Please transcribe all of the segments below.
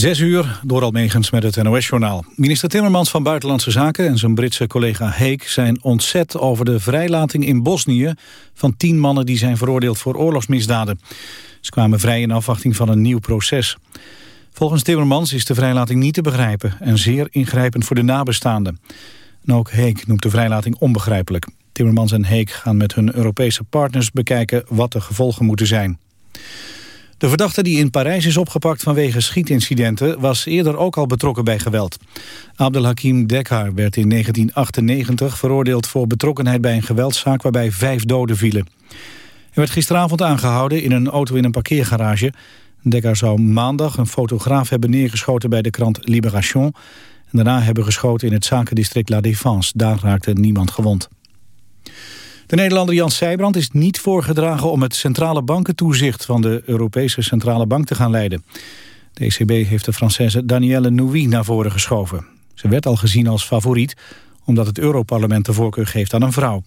Zes uur, door Almegens met het NOS-journaal. Minister Timmermans van Buitenlandse Zaken en zijn Britse collega Heek... zijn ontzet over de vrijlating in Bosnië... van tien mannen die zijn veroordeeld voor oorlogsmisdaden. Ze kwamen vrij in afwachting van een nieuw proces. Volgens Timmermans is de vrijlating niet te begrijpen... en zeer ingrijpend voor de nabestaanden. En ook Heek noemt de vrijlating onbegrijpelijk. Timmermans en Heek gaan met hun Europese partners bekijken... wat de gevolgen moeten zijn. De verdachte die in Parijs is opgepakt vanwege schietincidenten... was eerder ook al betrokken bij geweld. Abdelhakim Dekhar werd in 1998 veroordeeld voor betrokkenheid bij een geweldszaak... waarbij vijf doden vielen. Hij werd gisteravond aangehouden in een auto in een parkeergarage. Dekhar zou maandag een fotograaf hebben neergeschoten bij de krant Libération... en daarna hebben geschoten in het zakendistrict La Défense. Daar raakte niemand gewond. De Nederlander Jan Sijbrand is niet voorgedragen om het centrale bankentoezicht van de Europese Centrale Bank te gaan leiden. De ECB heeft de Française Danielle Nouy naar voren geschoven. Ze werd al gezien als favoriet, omdat het Europarlement de voorkeur geeft aan een vrouw.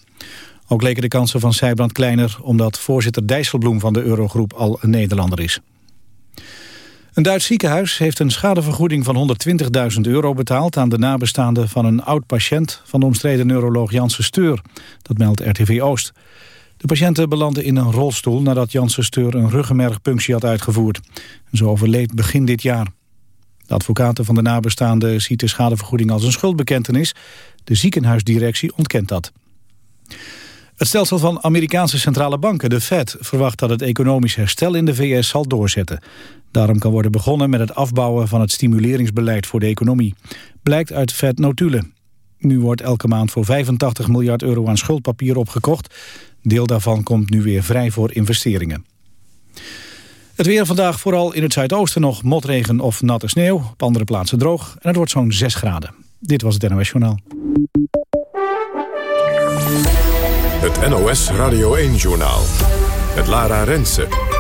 Ook leken de kansen van Sijbrand kleiner, omdat voorzitter Dijsselbloem van de Eurogroep al een Nederlander is. Een Duits ziekenhuis heeft een schadevergoeding van 120.000 euro betaald... aan de nabestaanden van een oud-patiënt van de omstreden neuroloog Janssen Steur. Dat meldt RTV Oost. De patiënten belanden in een rolstoel nadat Janssen Steur een ruggenmergpunctie had uitgevoerd. Zo overleed begin dit jaar. De advocaten van de nabestaanden ziet de schadevergoeding als een schuldbekentenis. De ziekenhuisdirectie ontkent dat. Het stelsel van Amerikaanse centrale banken, de Fed, verwacht dat het economisch herstel in de VS zal doorzetten. Daarom kan worden begonnen met het afbouwen van het stimuleringsbeleid voor de economie. Blijkt uit Fed-notulen. Nu wordt elke maand voor 85 miljard euro aan schuldpapier opgekocht. Deel daarvan komt nu weer vrij voor investeringen. Het weer vandaag vooral in het zuidoosten nog motregen of natte sneeuw. Op andere plaatsen droog en het wordt zo'n 6 graden. Dit was het NOS Journaal. Het NOS Radio 1-journaal. Het Lara Rensen.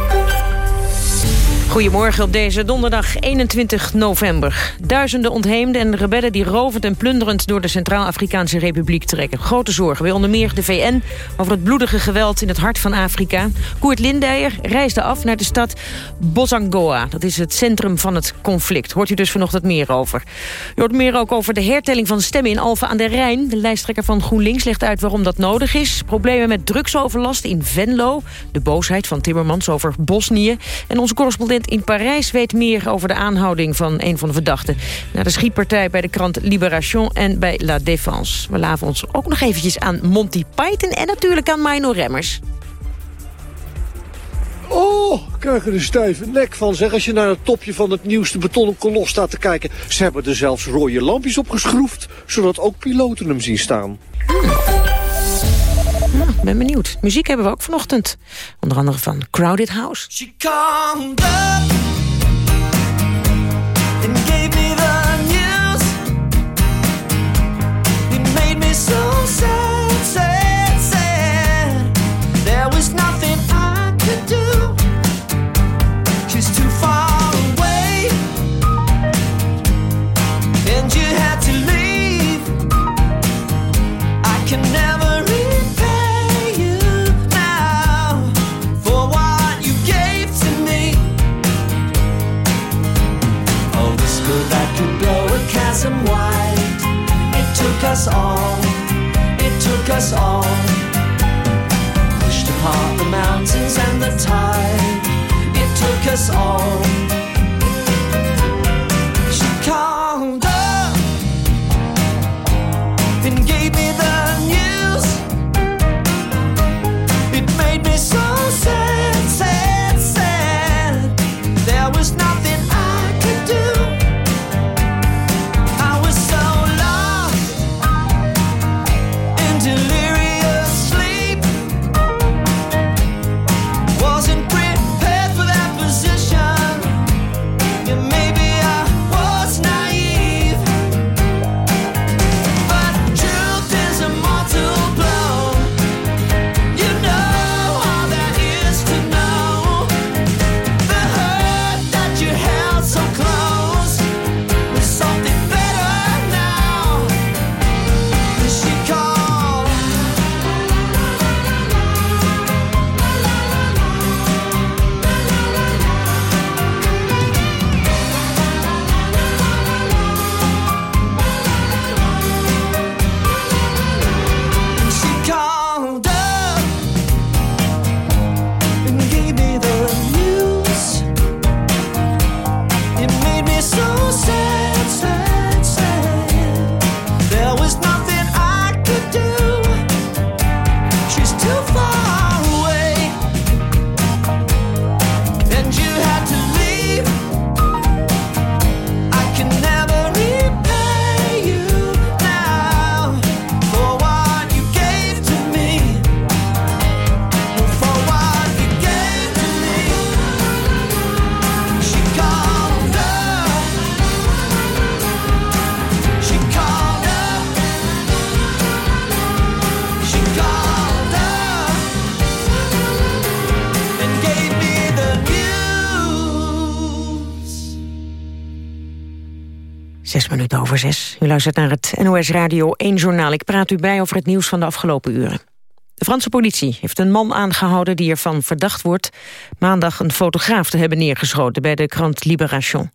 Goedemorgen op deze donderdag 21 november. Duizenden ontheemden en rebellen die rovend en plunderend... door de Centraal-Afrikaanse Republiek trekken. Grote zorgen bij onder meer de VN... over het bloedige geweld in het hart van Afrika. Koert Lindeyer reisde af naar de stad Bozangoa. Dat is het centrum van het conflict. Hoort u dus vanochtend meer over. U hoort meer ook over de hertelling van stemmen in Alphen aan de Rijn. De lijsttrekker van GroenLinks legt uit waarom dat nodig is. Problemen met drugsoverlast in Venlo. De boosheid van Timmermans over Bosnië. En onze correspondent in Parijs weet meer over de aanhouding van een van de verdachten. Na de schietpartij bij de krant Libération en bij La Défense. We laven ons ook nog eventjes aan Monty Python en natuurlijk aan Mino Remmers. Oh, krijg er een stijve nek van zeg. Als je naar het topje van het nieuwste betonnen kolos staat te kijken. Ze hebben er zelfs rode lampjes op geschroefd. Zodat ook piloten hem zien staan. Ben benieuwd. Muziek hebben we ook vanochtend. Onder andere van Crowded House. And white. It took us all, it took us all. Pushed apart the mountains and the tide. It took us all. Minuten over zes. U luistert naar het NOS Radio 1 Journaal. Ik praat u bij over het nieuws van de afgelopen uren. De Franse politie heeft een man aangehouden die ervan verdacht wordt... maandag een fotograaf te hebben neergeschoten bij de krant Libération.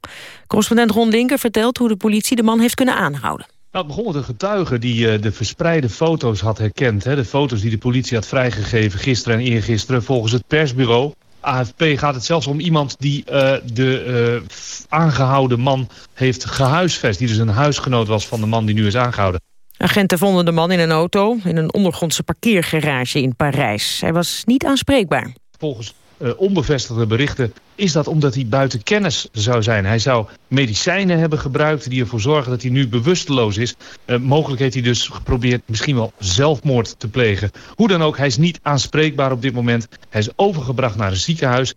Correspondent Ron Linker vertelt hoe de politie de man heeft kunnen aanhouden. Nou, het begon met een getuige die uh, de verspreide foto's had herkend. Hè? De foto's die de politie had vrijgegeven gisteren en eergisteren volgens het persbureau. AFP gaat het zelfs om iemand die uh, de uh, aangehouden man heeft gehuisvest. Die dus een huisgenoot was van de man die nu is aangehouden. Agenten vonden de man in een auto in een ondergrondse parkeergarage in Parijs. Hij was niet aanspreekbaar. Volgens uh, onbevestigde berichten is dat omdat hij buiten kennis zou zijn. Hij zou medicijnen hebben gebruikt die ervoor zorgen dat hij nu bewusteloos is. Uh, mogelijk heeft hij dus geprobeerd misschien wel zelfmoord te plegen. Hoe dan ook, hij is niet aanspreekbaar op dit moment. Hij is overgebracht naar een ziekenhuis.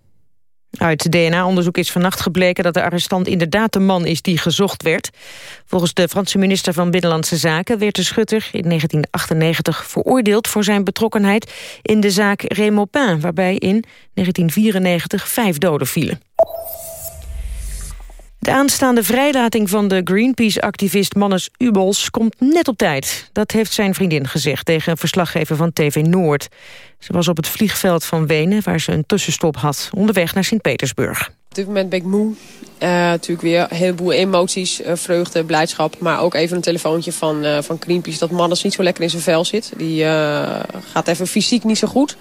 Uit DNA-onderzoek is vannacht gebleken dat de arrestant inderdaad de man is die gezocht werd. Volgens de Franse minister van Binnenlandse Zaken werd de schutter in 1998 veroordeeld voor zijn betrokkenheid in de zaak Raymond waarbij in 1994 vijf doden vielen. De aanstaande vrijlating van de Greenpeace-activist Mannes Ubels komt net op tijd. Dat heeft zijn vriendin gezegd tegen een verslaggever van TV Noord. Ze was op het vliegveld van Wenen, waar ze een tussenstop had, onderweg naar Sint-Petersburg. Op dit moment ben ik moe. Uh, natuurlijk weer een heleboel emoties, uh, vreugde, blijdschap. Maar ook even een telefoontje van, uh, van Greenpeace dat Mannes niet zo lekker in zijn vel zit. Die gaat even fysiek niet zo goed.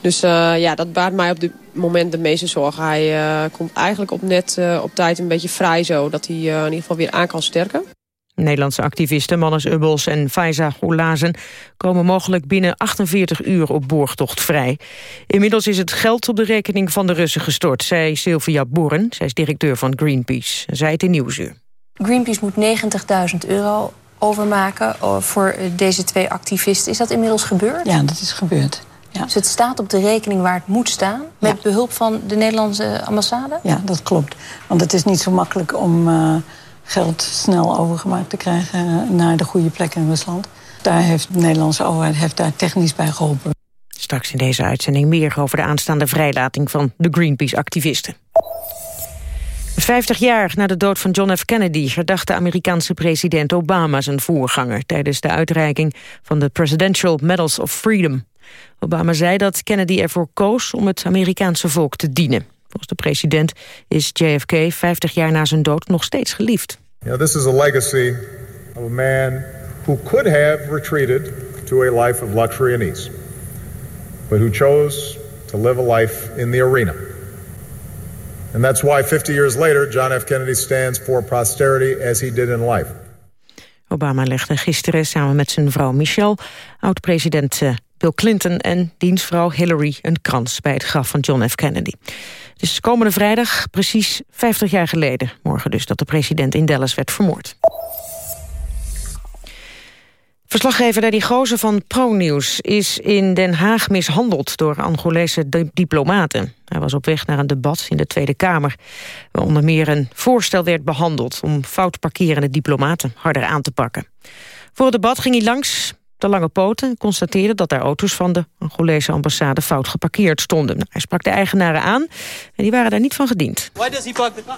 Dus ja, dat baart mij op dit moment de meeste zorgen. Hij uh, komt eigenlijk op net uh, op tijd een beetje vrij zo... dat hij in ieder geval weer aan kan sterken. Nederlandse activisten Mannes Ubbels en Faiza Oulazen... komen mogelijk binnen 48 uur op borgtocht vrij. Inmiddels is het geld op de rekening van de Russen gestort... zei Sylvia Boeren, zij is directeur van Greenpeace. Zij het in Nieuwsuur. Greenpeace moet 90.000 euro overmaken voor deze twee activisten. Is dat inmiddels gebeurd? Ja, dat is gebeurd. Ja. Dus het staat op de rekening waar het moet staan... met ja. behulp van de Nederlandse ambassade? Ja, dat klopt. Want het is niet zo makkelijk om uh, geld snel overgemaakt te krijgen... naar de goede plekken in Rusland. Daar heeft de Nederlandse overheid heeft daar technisch bij geholpen. Straks in deze uitzending meer over de aanstaande vrijlating... van de Greenpeace-activisten. 50 jaar na de dood van John F. Kennedy herdacht de Amerikaanse president Obama zijn voorganger tijdens de uitreiking van de Presidential Medals of Freedom. Obama zei dat Kennedy ervoor koos om het Amerikaanse volk te dienen. Volgens de president is JFK 50 jaar na zijn dood nog steeds geliefd. You know, this is a legacy of a man who could have retreated to a life of luxury and ease, but who chose to live a life in the arena. And that's why 50 years later John F. Kennedy stands for posterity as he did in life. Obama legde gisteren samen met zijn vrouw Michelle, oud-president Bill Clinton en dienstvrouw Hillary een krans bij het graf van John F. Kennedy. Het is komende vrijdag precies 50 jaar geleden, morgen dus, dat de president in Dallas werd vermoord. Verslaggever Daddy Gozen van ProNews is in Den Haag mishandeld door Angolese diplomaten. Hij was op weg naar een debat in de Tweede Kamer, waar onder meer een voorstel werd behandeld om fout parkerende diplomaten harder aan te pakken. Voor het debat ging hij langs de lange poten en constateerde dat daar auto's van de Angolese ambassade fout geparkeerd stonden. Nou, hij sprak de eigenaren aan en die waren daar niet van gediend. Why does he park the car?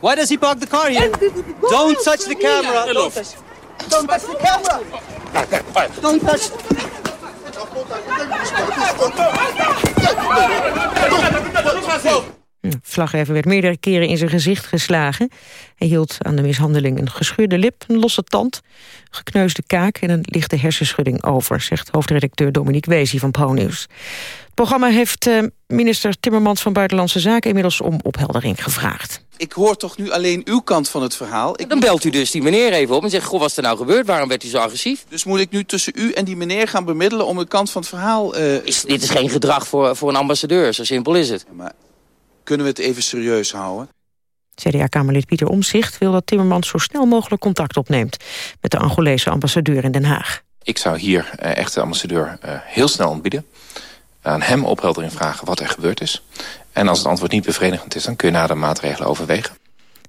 Why does he park the car here? Don't touch the camera. Don't touch, don't touch the camera. Don't touch. Vlaggever werd meerdere keren in zijn gezicht geslagen. Hij hield aan de mishandeling een gescheurde lip, een losse tand... gekneusde kaak en een lichte hersenschudding over... zegt hoofdredacteur Dominique Weesie van ProNews. Het programma heeft uh, minister Timmermans van Buitenlandse Zaken... inmiddels om opheldering gevraagd. Ik hoor toch nu alleen uw kant van het verhaal. Ik Dan belt u dus die meneer even op en zegt... goh, wat is er nou gebeurd? Waarom werd hij zo agressief? Dus moet ik nu tussen u en die meneer gaan bemiddelen... om de kant van het verhaal... Uh... Is, dit is geen gedrag voor, voor een ambassadeur, zo simpel is het. Ja, maar kunnen we het even serieus houden? CDA-kamerlid Pieter Omzicht wil dat Timmermans zo snel mogelijk contact opneemt... met de Angolese ambassadeur in Den Haag. Ik zou hier uh, echt de ambassadeur uh, heel snel ontbieden. Aan hem opheldering vragen wat er gebeurd is. En als het antwoord niet bevredigend is, dan kun je nader maatregelen overwegen.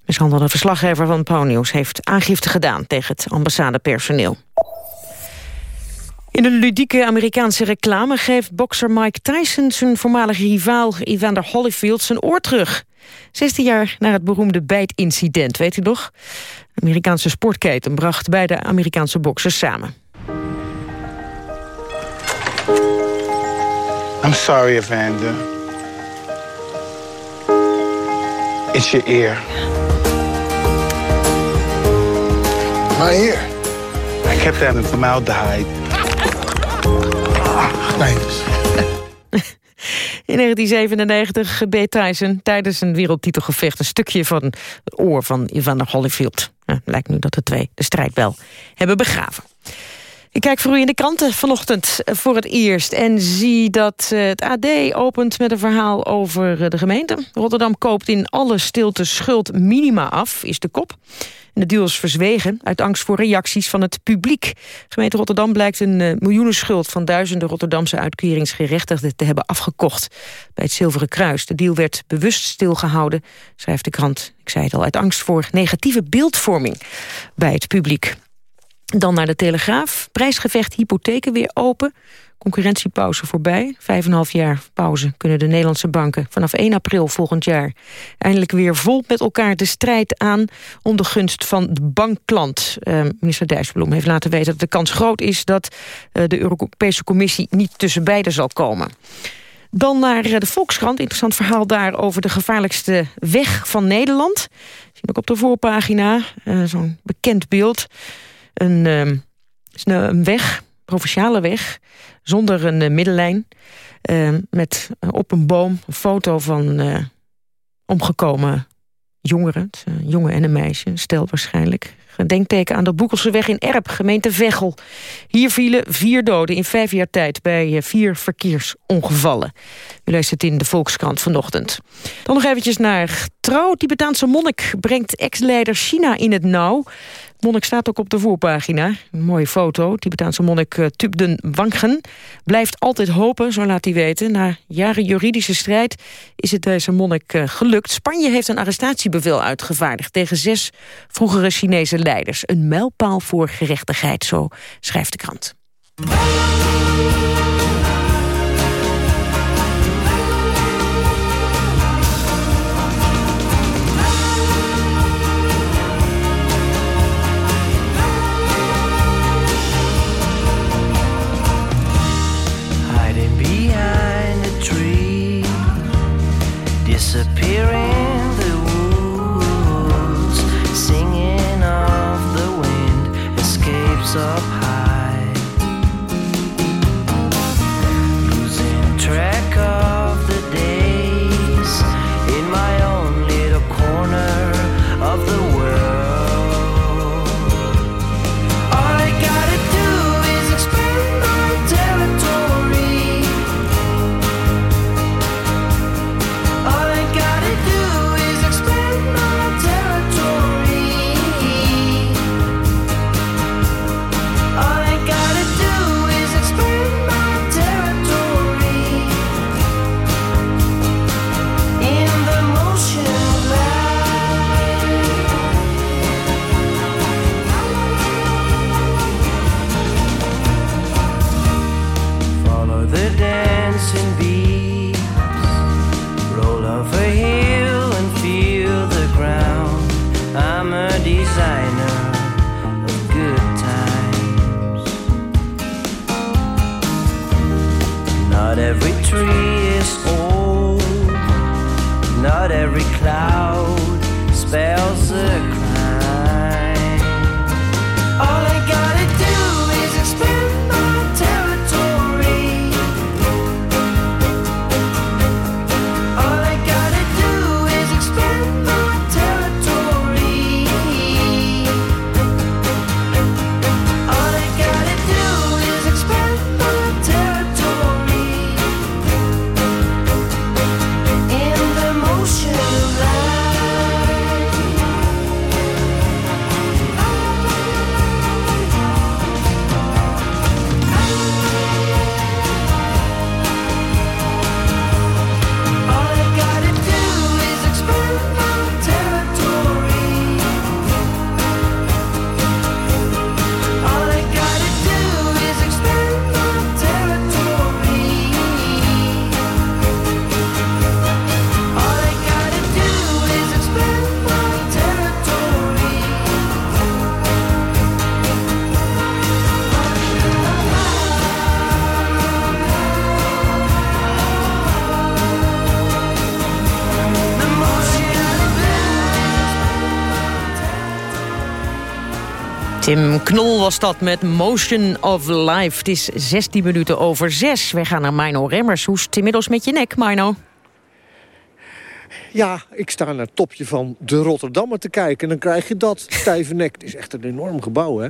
Mishandelde verslaggever van ProNews heeft aangifte gedaan tegen het ambassadepersoneel. In een ludieke Amerikaanse reclame geeft bokser Mike Tyson... zijn voormalige rivaal Evander Holyfield zijn oor terug. 16 jaar na het beroemde bijtincident, weet u nog? De Amerikaanse sportketen bracht beide Amerikaanse boksers samen. I'm sorry, Evander. It's your ear. My ear? I kept that in formaldehyde. Thanks. In 1997 beet Tyson tijdens een wereldtitelgevecht... een stukje van het oor van Evander Holyfield. Nou, lijkt nu dat de twee de strijd wel hebben begraven. Ik kijk voor u in de kranten vanochtend voor het eerst... en zie dat eh, het AD opent met een verhaal over eh, de gemeente. Rotterdam koopt in alle stilte schuld minima af, is de kop. De deal is verzwegen uit angst voor reacties van het publiek. Gemeente Rotterdam blijkt een uh, miljoenenschuld... van duizenden Rotterdamse uitkeringsgerechtigden te hebben afgekocht... bij het Zilveren Kruis. De deal werd bewust stilgehouden, schrijft de krant. Ik zei het al, uit angst voor negatieve beeldvorming bij het publiek. Dan naar de Telegraaf. Prijsgevecht hypotheken weer open. Concurrentiepauze voorbij. Vijf en half jaar pauze kunnen de Nederlandse banken... vanaf 1 april volgend jaar eindelijk weer vol met elkaar de strijd aan... om de gunst van de bankklant. Uh, minister Dijsselbloem heeft laten weten dat de kans groot is... dat uh, de Europese Commissie niet tussen beiden zal komen. Dan naar uh, de Volkskrant. Interessant verhaal daar over de gevaarlijkste weg van Nederland. Zien ook op de voorpagina. Uh, Zo'n bekend beeld een, uh, een weg, provinciale weg, zonder een uh, middenlijn. Uh, met op een boom een foto van omgekomen jongeren. Een jongen en een meisje, stel waarschijnlijk. Gedenkteken aan de Boekelseweg in Erp, gemeente Veghel. Hier vielen vier doden in vijf jaar tijd bij vier verkeersongevallen. U leest het in de Volkskrant vanochtend. Dan nog eventjes naar Trouw. Tibetaanse monnik brengt ex-leider China in het nauw. Monnik staat ook op de voorpagina. Een mooie foto. Tibetaanse monnik uh, Tubden Wangchen blijft altijd hopen, zo laat hij weten. Na jaren juridische strijd is het deze monnik uh, gelukt. Spanje heeft een arrestatiebevel uitgevaardigd... tegen zes vroegere Chinese leiders. Een mijlpaal voor gerechtigheid, zo schrijft de krant. Up cloud spells a Tim Knol was dat met Motion of Life. Het is 16 minuten over 6. Wij gaan naar Mino Remmers. Hoe is het inmiddels met je nek, Mino? Ja, ik sta naar het topje van de Rotterdammer te kijken. En dan krijg je dat, stijve nek. Het is echt een enorm gebouw, hè.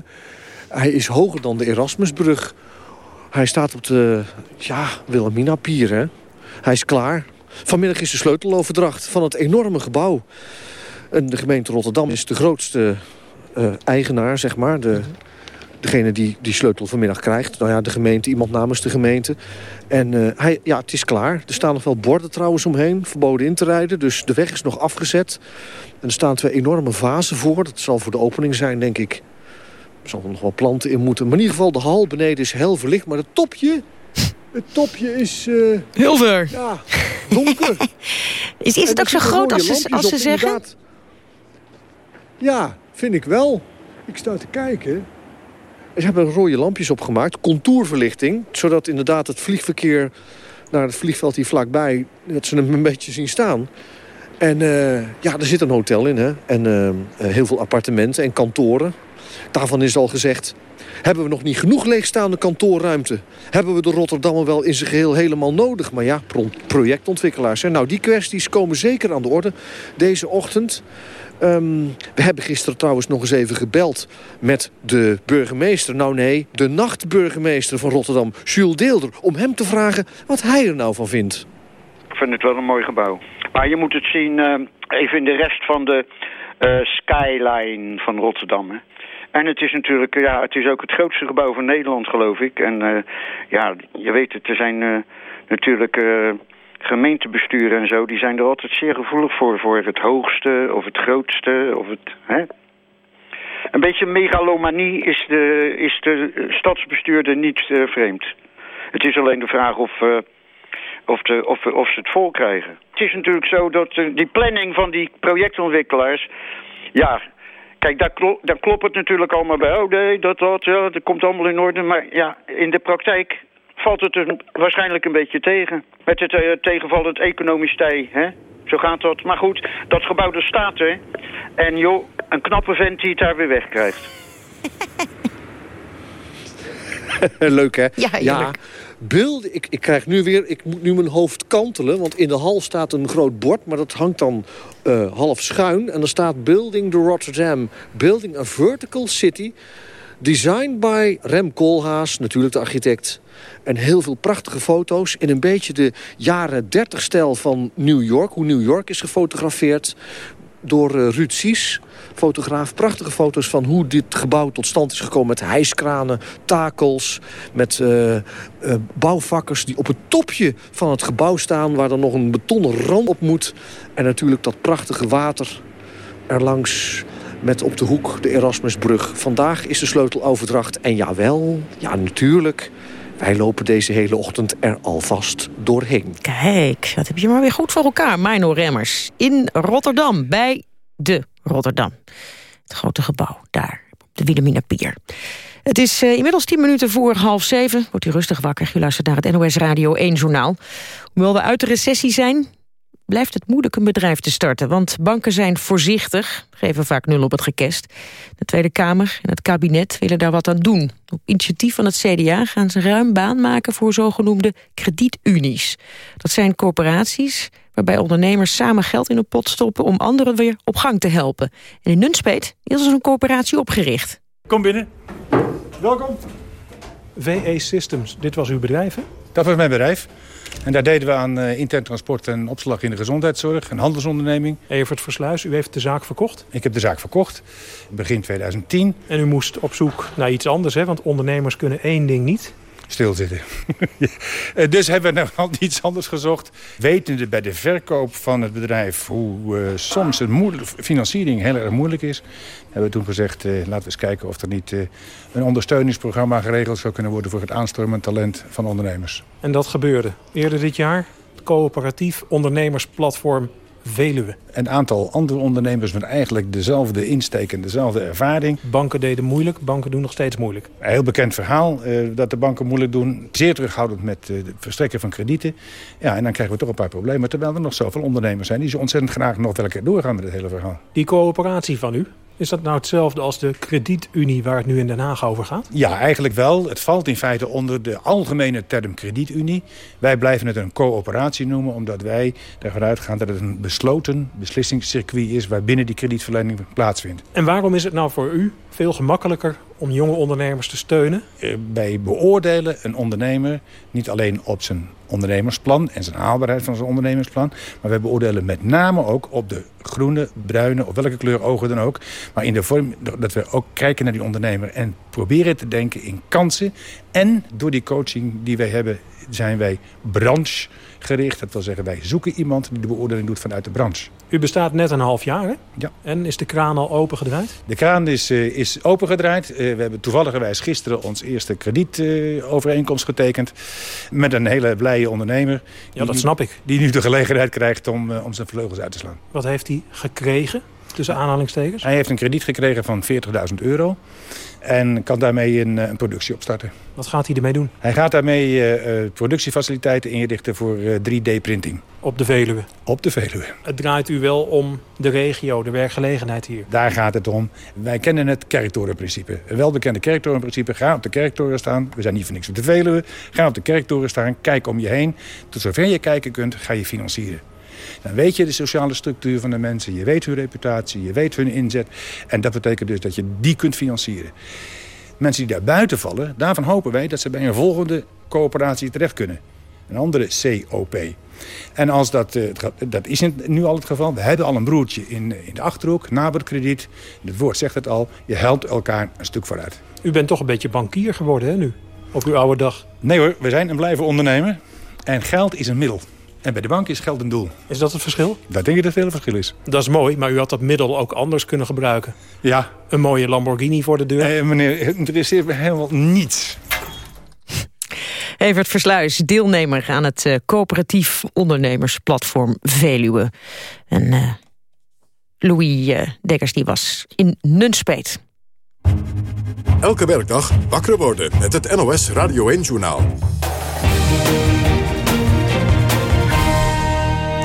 Hij is hoger dan de Erasmusbrug. Hij staat op de, ja, Wilhelmina-pier, hè. Hij is klaar. Vanmiddag is de sleuteloverdracht van het enorme gebouw. En de gemeente Rotterdam is de grootste eh, eigenaar, zeg maar. De, degene die die sleutel vanmiddag krijgt. Nou ja, de gemeente, iemand namens de gemeente. En eh, hij, ja, het is klaar. Er staan nog wel borden trouwens omheen. Verboden in te rijden, dus de weg is nog afgezet. En er staan twee enorme vazen voor. Dat zal voor de opening zijn, denk ik. Er zal er nog wel planten in moeten. Maar in ieder geval, de hal beneden is heel verlicht. Maar het topje, het topje is... eh, Heel ver. Ja, donker. Is, is het ook zo groot als ze, als ze zeggen? inderdaad. Ja, vind ik wel. Ik sta te kijken. Ze hebben rode lampjes opgemaakt, contourverlichting... zodat inderdaad het vliegverkeer naar het vliegveld hier vlakbij... dat ze hem een beetje zien staan. En eh, ja, er zit een hotel in, hè. En eh, heel veel appartementen en kantoren. Daarvan is al gezegd... hebben we nog niet genoeg leegstaande kantoorruimte? Hebben we de Rotterdammer wel in zijn geheel helemaal nodig? Maar ja, pro- projectontwikkelaars. Hè. Nou, die kwesties komen zeker aan de orde deze ochtend. Ehm, we hebben gisteren trouwens nog eens even gebeld met de burgemeester. Nou nee, de nachtburgemeester van Rotterdam, Jules Deelder... om hem te vragen wat hij er nou van vindt. Ik vind het wel een mooi gebouw. Maar je moet het zien eh, even in de rest van de eh, skyline van Rotterdam. Hè. En het is natuurlijk, ja, het is ook het grootste gebouw van Nederland, geloof ik. En eh, ja, je weet het, er zijn natuurlijk gemeentebesturen en zo... die zijn er altijd zeer gevoelig voor, voor het hoogste of het grootste of het... Hè? Een beetje megalomanie is de, is de stadsbestuurder niet eh, vreemd. Het is alleen de vraag of, eh, of, de, of, of ze het vol krijgen. Het is natuurlijk zo dat eh, die planning van die projectontwikkelaars... Ja, kijk, daar, klo daar klopt het natuurlijk allemaal bij. Oh nee, dat, dat, ja, dat komt allemaal in orde. Maar ja, in de praktijk valt het er waarschijnlijk een beetje tegen. Met het eh, tegenvallend economisch tij, hè? Zo gaat dat. Maar goed, dat gebouw er staat er. En joh, een knappe vent die het daar weer wegkrijgt. Leuk, hè? Ja, beelden. Ik, ik krijg nu weer, ik moet nu mijn hoofd kantelen, want in de hal staat een groot bord, maar dat hangt dan eh, half schuin. En er staat Building the Rotterdam, Building a Vertical City, designed by Rem Koolhaas, natuurlijk de architect. En heel veel prachtige foto's in een beetje de jaren 30 stijl van New York, hoe New York is gefotografeerd door eh, Ruud Sies, fotograaf. Prachtige foto's van hoe dit gebouw tot stand is gekomen... met hijskranen, takels, met eh, eh, bouwvakkers... die op het topje van het gebouw staan... waar dan nog een betonnen rand op moet. En natuurlijk dat prachtige water erlangs met op de hoek de Erasmusbrug. Vandaag is de sleuteloverdracht. En jawel, ja natuurlijk... Wij lopen deze hele ochtend er alvast doorheen. Kijk, dat heb je maar weer goed voor elkaar, Mino Remmers. In Rotterdam, bij de Rotterdam. Het grote gebouw, daar, op de Wilhelmina Pier. Het is eh, inmiddels tien minuten voor half zeven. Wordt u rustig wakker. U luistert naar het NOS Radio 1 Journaal. Hoewel we uit de recessie zijn, blijft het moeilijk een bedrijf te starten. Want banken zijn voorzichtig, geven vaak nul op het gekest. De Tweede Kamer en het kabinet willen daar wat aan doen. Op initiatief van het CDA gaan ze ruim baan maken voor zogenoemde kredietunies. Dat zijn corporaties waarbij ondernemers samen geld in een pot stoppen... om anderen weer op gang te helpen. En in Nunspeet is er een corporatie opgericht. Kom binnen. Welkom. VE Systems, dit was uw bedrijf, hè? Dat was mijn bedrijf. En daar deden we aan eh, intern transport en opslag in de gezondheidszorg. Een handelsonderneming. Evert Versluis, u heeft de zaak verkocht? Ik heb de zaak verkocht. Begin 2010. En u moest op zoek naar iets anders, hè? Want ondernemers kunnen één ding niet. Stilzitten. Eh, dus hebben we nou iets anders gezocht. Wetende bij de verkoop van het bedrijf hoe eh, soms een financiering heel erg moeilijk is... hebben we toen gezegd, eh, laten we eens kijken of er niet een ondersteuningsprogramma geregeld zou kunnen worden... voor het aanstormend talent van ondernemers. En dat gebeurde. Eerder dit jaar, het coöperatief ondernemersplatform Veluwe. Een aantal andere ondernemers met eigenlijk dezelfde insteek en dezelfde ervaring. Banken deden moeilijk, banken doen nog steeds moeilijk. Een heel bekend verhaal eh, dat de banken moeilijk doen. Zeer terughoudend met eh, het verstrekken van kredieten. Ja, en dan krijgen we toch een paar problemen. Terwijl er nog zoveel ondernemers zijn die zo ontzettend graag nog wel een keer doorgaan met het hele verhaal. Die coöperatie van u, Is dat nou hetzelfde als de kredietunie waar het nu in Den Haag over gaat? Ja, eigenlijk wel. Het valt in feite onder de algemene term kredietunie. Wij blijven het een coöperatie noemen, omdat wij ervan uitgaan dat het een besloten beslissingscircuit is waarbinnen die kredietverlening plaatsvindt. En waarom is het nou voor u veel gemakkelijker om jonge ondernemers te steunen? Eh, Wij beoordelen een ondernemer niet alleen op zijn ondernemersplan en zijn haalbaarheid van zijn ondernemersplan, maar wij beoordelen met name ook op de groene, bruine of welke kleur ogen dan ook, maar in de vorm dat we ook kijken naar die ondernemer en proberen te denken in kansen. En door die coaching die wij hebben zijn wij branchegericht. Dat wil zeggen wij zoeken iemand die de beoordeling doet vanuit de branche. U bestaat net een half jaar, hè? Ja. En is de kraan al opengedraaid? De kraan is, eh, is opengedraaid. Eh, we hebben toevalligerwijs gisteren ons eerste kredietovereenkomst getekend. Met een hele blije ondernemer. Ja, dat snap ik. Die nu de gelegenheid krijgt om, eh, om zijn vleugels uit te slaan. Wat heeft hij gekregen, tussen aanhalingstekens? Hij heeft een krediet gekregen van 40.000 euro. En kan daarmee een, eh, een productie opstarten. Wat gaat hij ermee doen? Hij gaat daarmee eh, eh, productiefaciliteiten inrichten voor eh, 3D-printing. Op de Veluwe? Op de Veluwe. Het draait u wel om de regio, de werkgelegenheid hier. Daar gaat het om. Wij kennen het kerktorenprincipe. Een welbekende kerktorenprincipe. Ga op de kerktoren staan. We zijn niet voor niks op de Veluwe. Ga op de kerktoren staan. Kijk om je heen. Tot zover je kijken kunt, ga je financieren. Dan weet je de sociale structuur van de mensen. Je weet hun reputatie. Je weet hun inzet. En dat betekent dus dat je die kunt financieren. Mensen die daar buiten vallen, daarvan hopen wij dat ze bij een volgende coöperatie terecht kunnen. Een andere COP. En als dat, eh, dat is nu al het geval. We hebben al een broertje in, in de Achterhoek, Naberkrediet. Het woord zegt het al, je helpt elkaar een stuk vooruit. U bent toch een beetje bankier geworden, hè, nu? Op uw oude dag. Nee hoor, we zijn en blijven ondernemen. En geld is een middel. En bij de bank is geld een doel. Is dat het verschil? Dat denk ik dat het hele verschil is. Dat is mooi, maar u had dat middel ook anders kunnen gebruiken. Ja. Een mooie Lamborghini voor de deur. Eh, meneer, het interesseert me helemaal niets. Evert Versluis, deelnemer aan het eh, coöperatief ondernemersplatform Veluwe. En eh, Louis eh, Dekkers die was in Nunspeet. Elke werkdag wakker worden met het NOS Radio 1-journaal.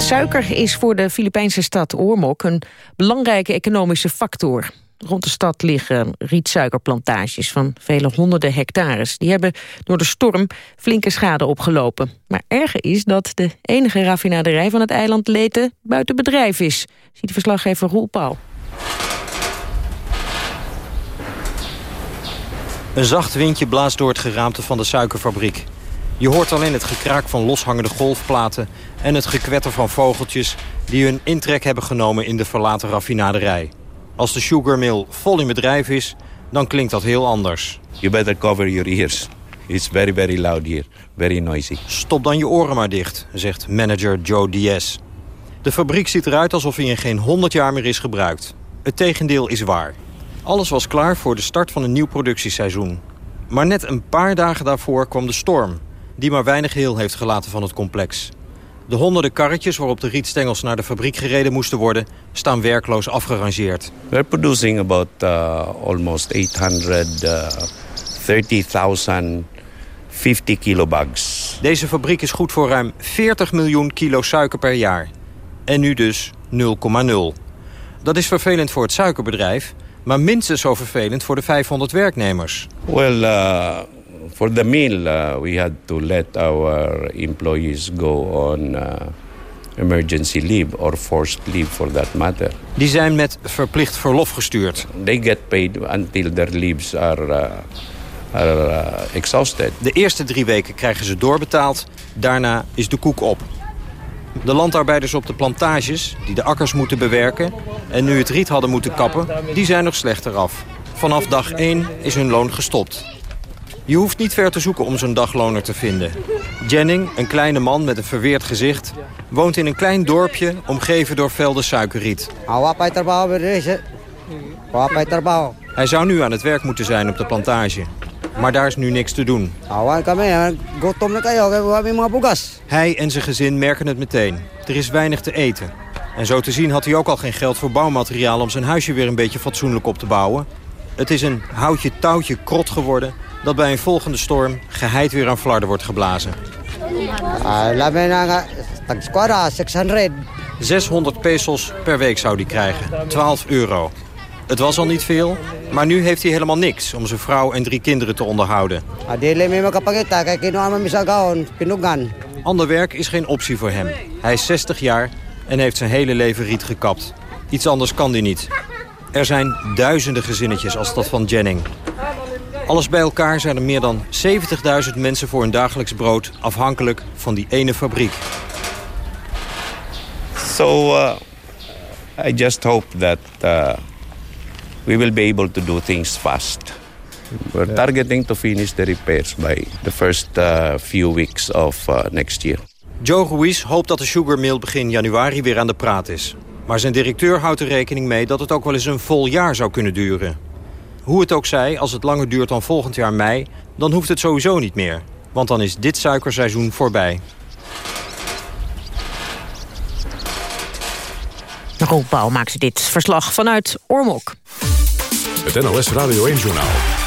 Suiker is voor de Filipijnse stad Ormoc een belangrijke economische factor. Rond de stad liggen rietsuikerplantages van vele honderden hectares. Die hebben door de storm flinke schade opgelopen. Maar erger is dat de enige raffinaderij van het eiland Leyte buiten bedrijf is. Ziet verslaggever Roel Pauw. Een zacht windje blaast door het geraamte van de suikerfabriek. Je hoort alleen het gekraak van loshangende golfplaten... en het gekwetter van vogeltjes die hun intrek hebben genomen in de verlaten raffinaderij. Als de sugar mill vol in bedrijf is, dan klinkt dat heel anders. You better cover your ears. It's very, very loud here. Very noisy. Stop dan je oren maar dicht, zegt manager Joe Diaz. De fabriek ziet eruit alsof hij in geen 100 jaar meer is gebruikt. Het tegendeel is waar. Alles was klaar voor de start van een nieuw productieseizoen. Maar net een paar dagen daarvoor kwam de storm... die maar weinig heel heeft gelaten van het complex. De honderden karretjes waarop de rietstengels naar de fabriek gereden moesten worden... staan werkloos afgerangeerd. We're producing about uh, almost 830,000 50 kilo bags. Deze fabriek is goed voor ruim 40 miljoen kilo suiker per jaar. En nu dus 0,0. Dat is vervelend voor het suikerbedrijf... maar minstens zo vervelend voor de 500 werknemers. Well, uh, for the mill, uh, we had to let our employees go on uh, emergency leave or forced leave for that matter. Die zijn met verplicht verlof gestuurd. They get paid until their leaves are, uh, are uh, exhausted. De eerste drie weken krijgen ze doorbetaald. Daarna is de koek op. De landarbeiders op de plantages, die de akkers moeten bewerken... en nu het riet hadden moeten kappen, die zijn nog slechter af. Vanaf dag 1 is hun loon gestopt. Je hoeft niet ver te zoeken om zo'n dagloner te vinden. Jennings, een kleine man met een verweerd gezicht... woont in een klein dorpje omgeven door velden suikerriet. Hij zou nu aan het werk moeten zijn op de plantage. Maar daar is nu niks te doen. Hij en zijn gezin merken het meteen. Er is weinig te eten. En zo te zien had hij ook al geen geld voor bouwmateriaal... om zijn huisje weer een beetje fatsoenlijk op te bouwen. Het is een houtje touwtje krot geworden... dat bij een volgende storm geheid weer aan flarden wordt geblazen. 600 pesos per week zou die krijgen. 12 euro. Het was al niet veel, maar nu heeft hij helemaal niks... om zijn vrouw en drie kinderen te onderhouden. Gaon, pinugan. Ander werk is geen optie voor hem. Hij is 60 jaar en heeft zijn hele leven riet gekapt. Iets anders kan hij niet. Er zijn duizenden gezinnetjes als dat van Jennings. Alles bij elkaar zijn er meer dan 70.000 mensen voor hun dagelijks brood... afhankelijk van die ene fabriek. So uh, I just hope that uh, we will be able to do things fast. We're targeting to finish the repairs by the first uh, few weeks of uh, next year. Joe Ruiz hoopt dat de sugar mill begin januari weer aan de praat is. Maar zijn directeur houdt er rekening mee dat het ook wel eens een vol jaar zou kunnen duren. Hoe het ook zij, als het langer duurt dan volgend jaar mei... dan hoeft het sowieso niet meer. Want dan is dit suikerseizoen voorbij. Roel Pauw maakte dit verslag vanuit Ormok. Het NOS Radio 1-journaal.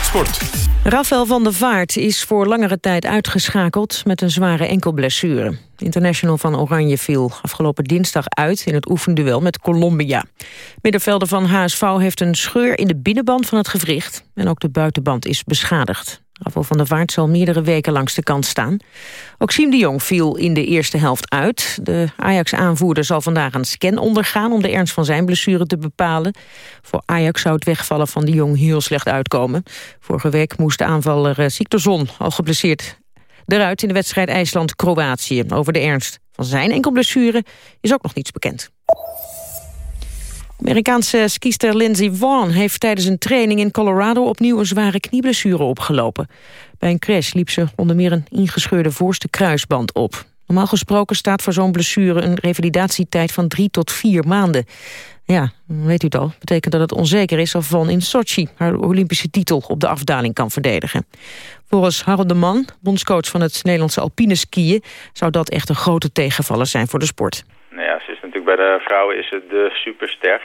Rafael van der Vaart is voor langere tijd uitgeschakeld met een zware enkelblessure. International van Oranje viel afgelopen dinsdag uit in het oefenduel met Colombia. Middenvelder van HSV heeft een scheur in de binnenband van het gewricht... en ook de buitenband is beschadigd. Rafael van der Vaart zal meerdere weken langs de kant staan. Ook Siem de Jong viel in de eerste helft uit. De Ajax-aanvoerder zal vandaag een scan ondergaan... om de ernst van zijn blessure te bepalen. Voor Ajax zou het wegvallen van de Jong heel slecht uitkomen. Vorige week moest de aanvaller uh, Zon al geblesseerd eruit... in de wedstrijd IJsland-Kroatië. Over de ernst van zijn enkelblessure is ook nog niets bekend. Amerikaanse skister Lindsey Vonn heeft tijdens een training in Colorado opnieuw een zware knieblessure opgelopen. Bij een crash liep ze onder meer een ingescheurde voorste kruisband op. Normaal gesproken staat voor zo'n blessure een revalidatietijd van drie tot vier maanden. Ja, weet u het al, betekent dat het onzeker is of Von in Sochi haar Olympische titel op de afdaling kan verdedigen. Volgens Harold de Man, bondscoach van het Nederlandse alpine skiën, zou dat echt een grote tegenvaller zijn voor de sport. Nou ja, ze is natuurlijk bij de vrouwen is het de superster.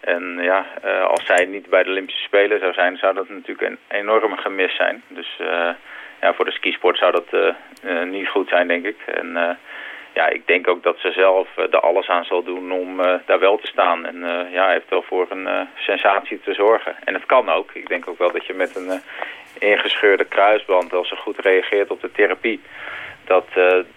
En ja, uh, als zij niet bij de Olympische Spelen zou zijn, zou dat natuurlijk een enorme gemis zijn. Dus uh, ja, voor de skisport zou dat uh, niet goed zijn, denk ik. En ja, ik denk ook dat ze zelf er alles aan zal doen om daar wel te staan. En ja, heeft wel voor een sensatie te zorgen. En het kan ook. Ik denk ook wel dat je met een ingescheurde kruisband, als ze goed reageert op de therapie, dat,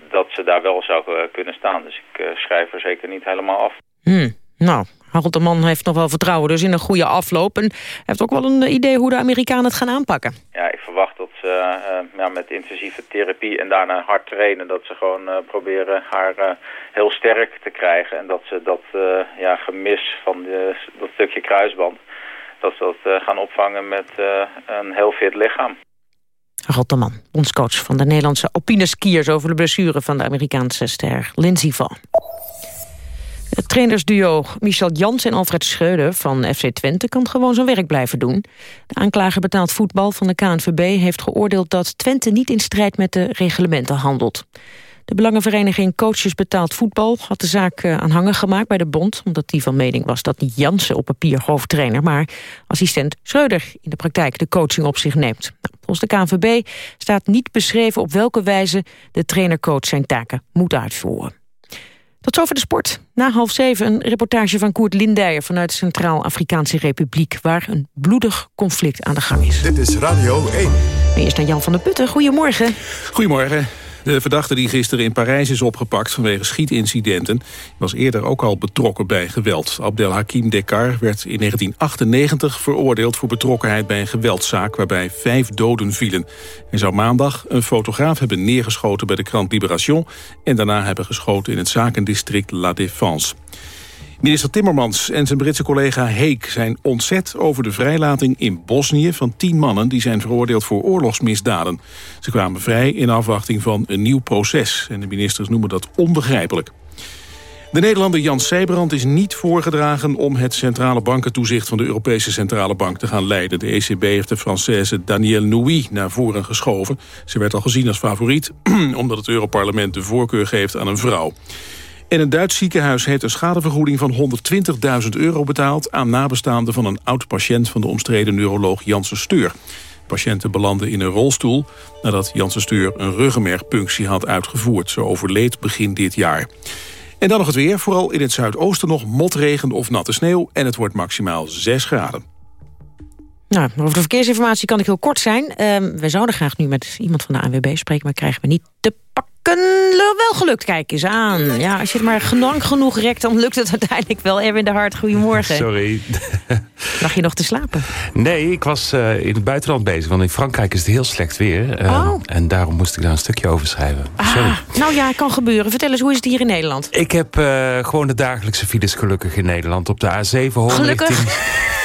dat ze daar wel zou kunnen staan. Dus ik schrijf er zeker niet helemaal af. Hmm. Nou, Harold de Man heeft nog wel vertrouwen dus in een goede afloop. En heeft ook wel een idee hoe de Amerikanen het gaan aanpakken. Ja, ik verwacht dat ze uh, ja, met intensieve therapie en daarna hard trainen... dat ze gewoon uh, proberen haar uh, heel sterk te krijgen. En dat ze dat ja, gemis van de, dat stukje kruisband... dat ze dat gaan opvangen met een heel fit lichaam. Harold de Man, bondscoach van de Nederlandse alpine skiers... over de blessure van de Amerikaanse ster Lindsey Vonn. Het trainersduo Michel Jans en Alfred Schreuder van FC Twente kan gewoon zijn werk blijven doen. De aanklager betaald voetbal van de KNVB heeft geoordeeld dat Twente niet in strijd met de reglementen handelt. De belangenvereniging Coaches Betaald Voetbal had de zaak eh, aanhangig gemaakt bij de bond... omdat die van mening was dat niet Jansen op papier hoofdtrainer... maar assistent Schreuder in de praktijk de coaching op zich neemt. Nou, volgens de KNVB staat niet beschreven op welke wijze de trainercoach zijn taken moet uitvoeren. Tot zover de sport. Na half zeven een reportage van Koert Lindijer vanuit de Centraal-Afrikaanse Republiek... waar een bloedig conflict aan de gang is. Dit is Radio 1. Eerst naar Jan van der Putten. Goedemorgen. Goedemorgen. De verdachte die gisteren in Parijs is opgepakt vanwege schietincidenten... was eerder ook al betrokken bij geweld. Abdelhakim Dekar werd in 1998 veroordeeld voor betrokkenheid bij een geweldszaak... waarbij vijf doden vielen. Hij zou maandag een fotograaf hebben neergeschoten bij de krant Libération... en daarna hebben geschoten in het zakendistrict La Défense. Minister Timmermans en zijn Britse collega Heek zijn ontzet over de vrijlating in Bosnië van tien mannen die zijn veroordeeld voor oorlogsmisdaden. Ze kwamen vrij in afwachting van een nieuw proces en de ministers noemen dat onbegrijpelijk. De Nederlander Jan Sijbrand is niet voorgedragen om het centrale bankentoezicht van de Europese Centrale Bank te gaan leiden. De ECB heeft de Française Danielle Nouy naar voren geschoven. Ze werd al gezien als favoriet, omdat het Europarlement de voorkeur geeft aan een vrouw. En een Duits ziekenhuis heeft een schadevergoeding van 120.000 euro betaald... aan nabestaanden van een oud-patiënt van de omstreden neuroloog Janssen Steur. Patiënten belanden in een rolstoel nadat Janssen Steur een ruggenmergpunctie had uitgevoerd. Ze overleed begin dit jaar. En dan nog het weer. Vooral in het zuidoosten nog motregen of natte sneeuw. En het wordt maximaal 6 graden. Nou, over de verkeersinformatie kan ik heel kort zijn. Ehm, we zouden graag nu met iemand van de ANWB spreken... maar krijgen we niet te pakken. Wel gelukt, kijk eens aan. Ja, als je het maar lang genoeg rekt, dan lukt het uiteindelijk wel. Erwin de Hart, goedemorgen. Sorry. Lag je nog te slapen? Nee, ik was eh, in het buitenland bezig. Want in Frankrijk is het heel slecht weer. eh, Oh. En daarom moest ik daar een stukje over schrijven. Sorry. Ah, nou ja, kan gebeuren. Vertel eens, hoe is het hier in Nederland? Ik heb eh, gewoon de dagelijkse files gelukkig in Nederland. Op de A7 Hoorn Gelukkig. richting...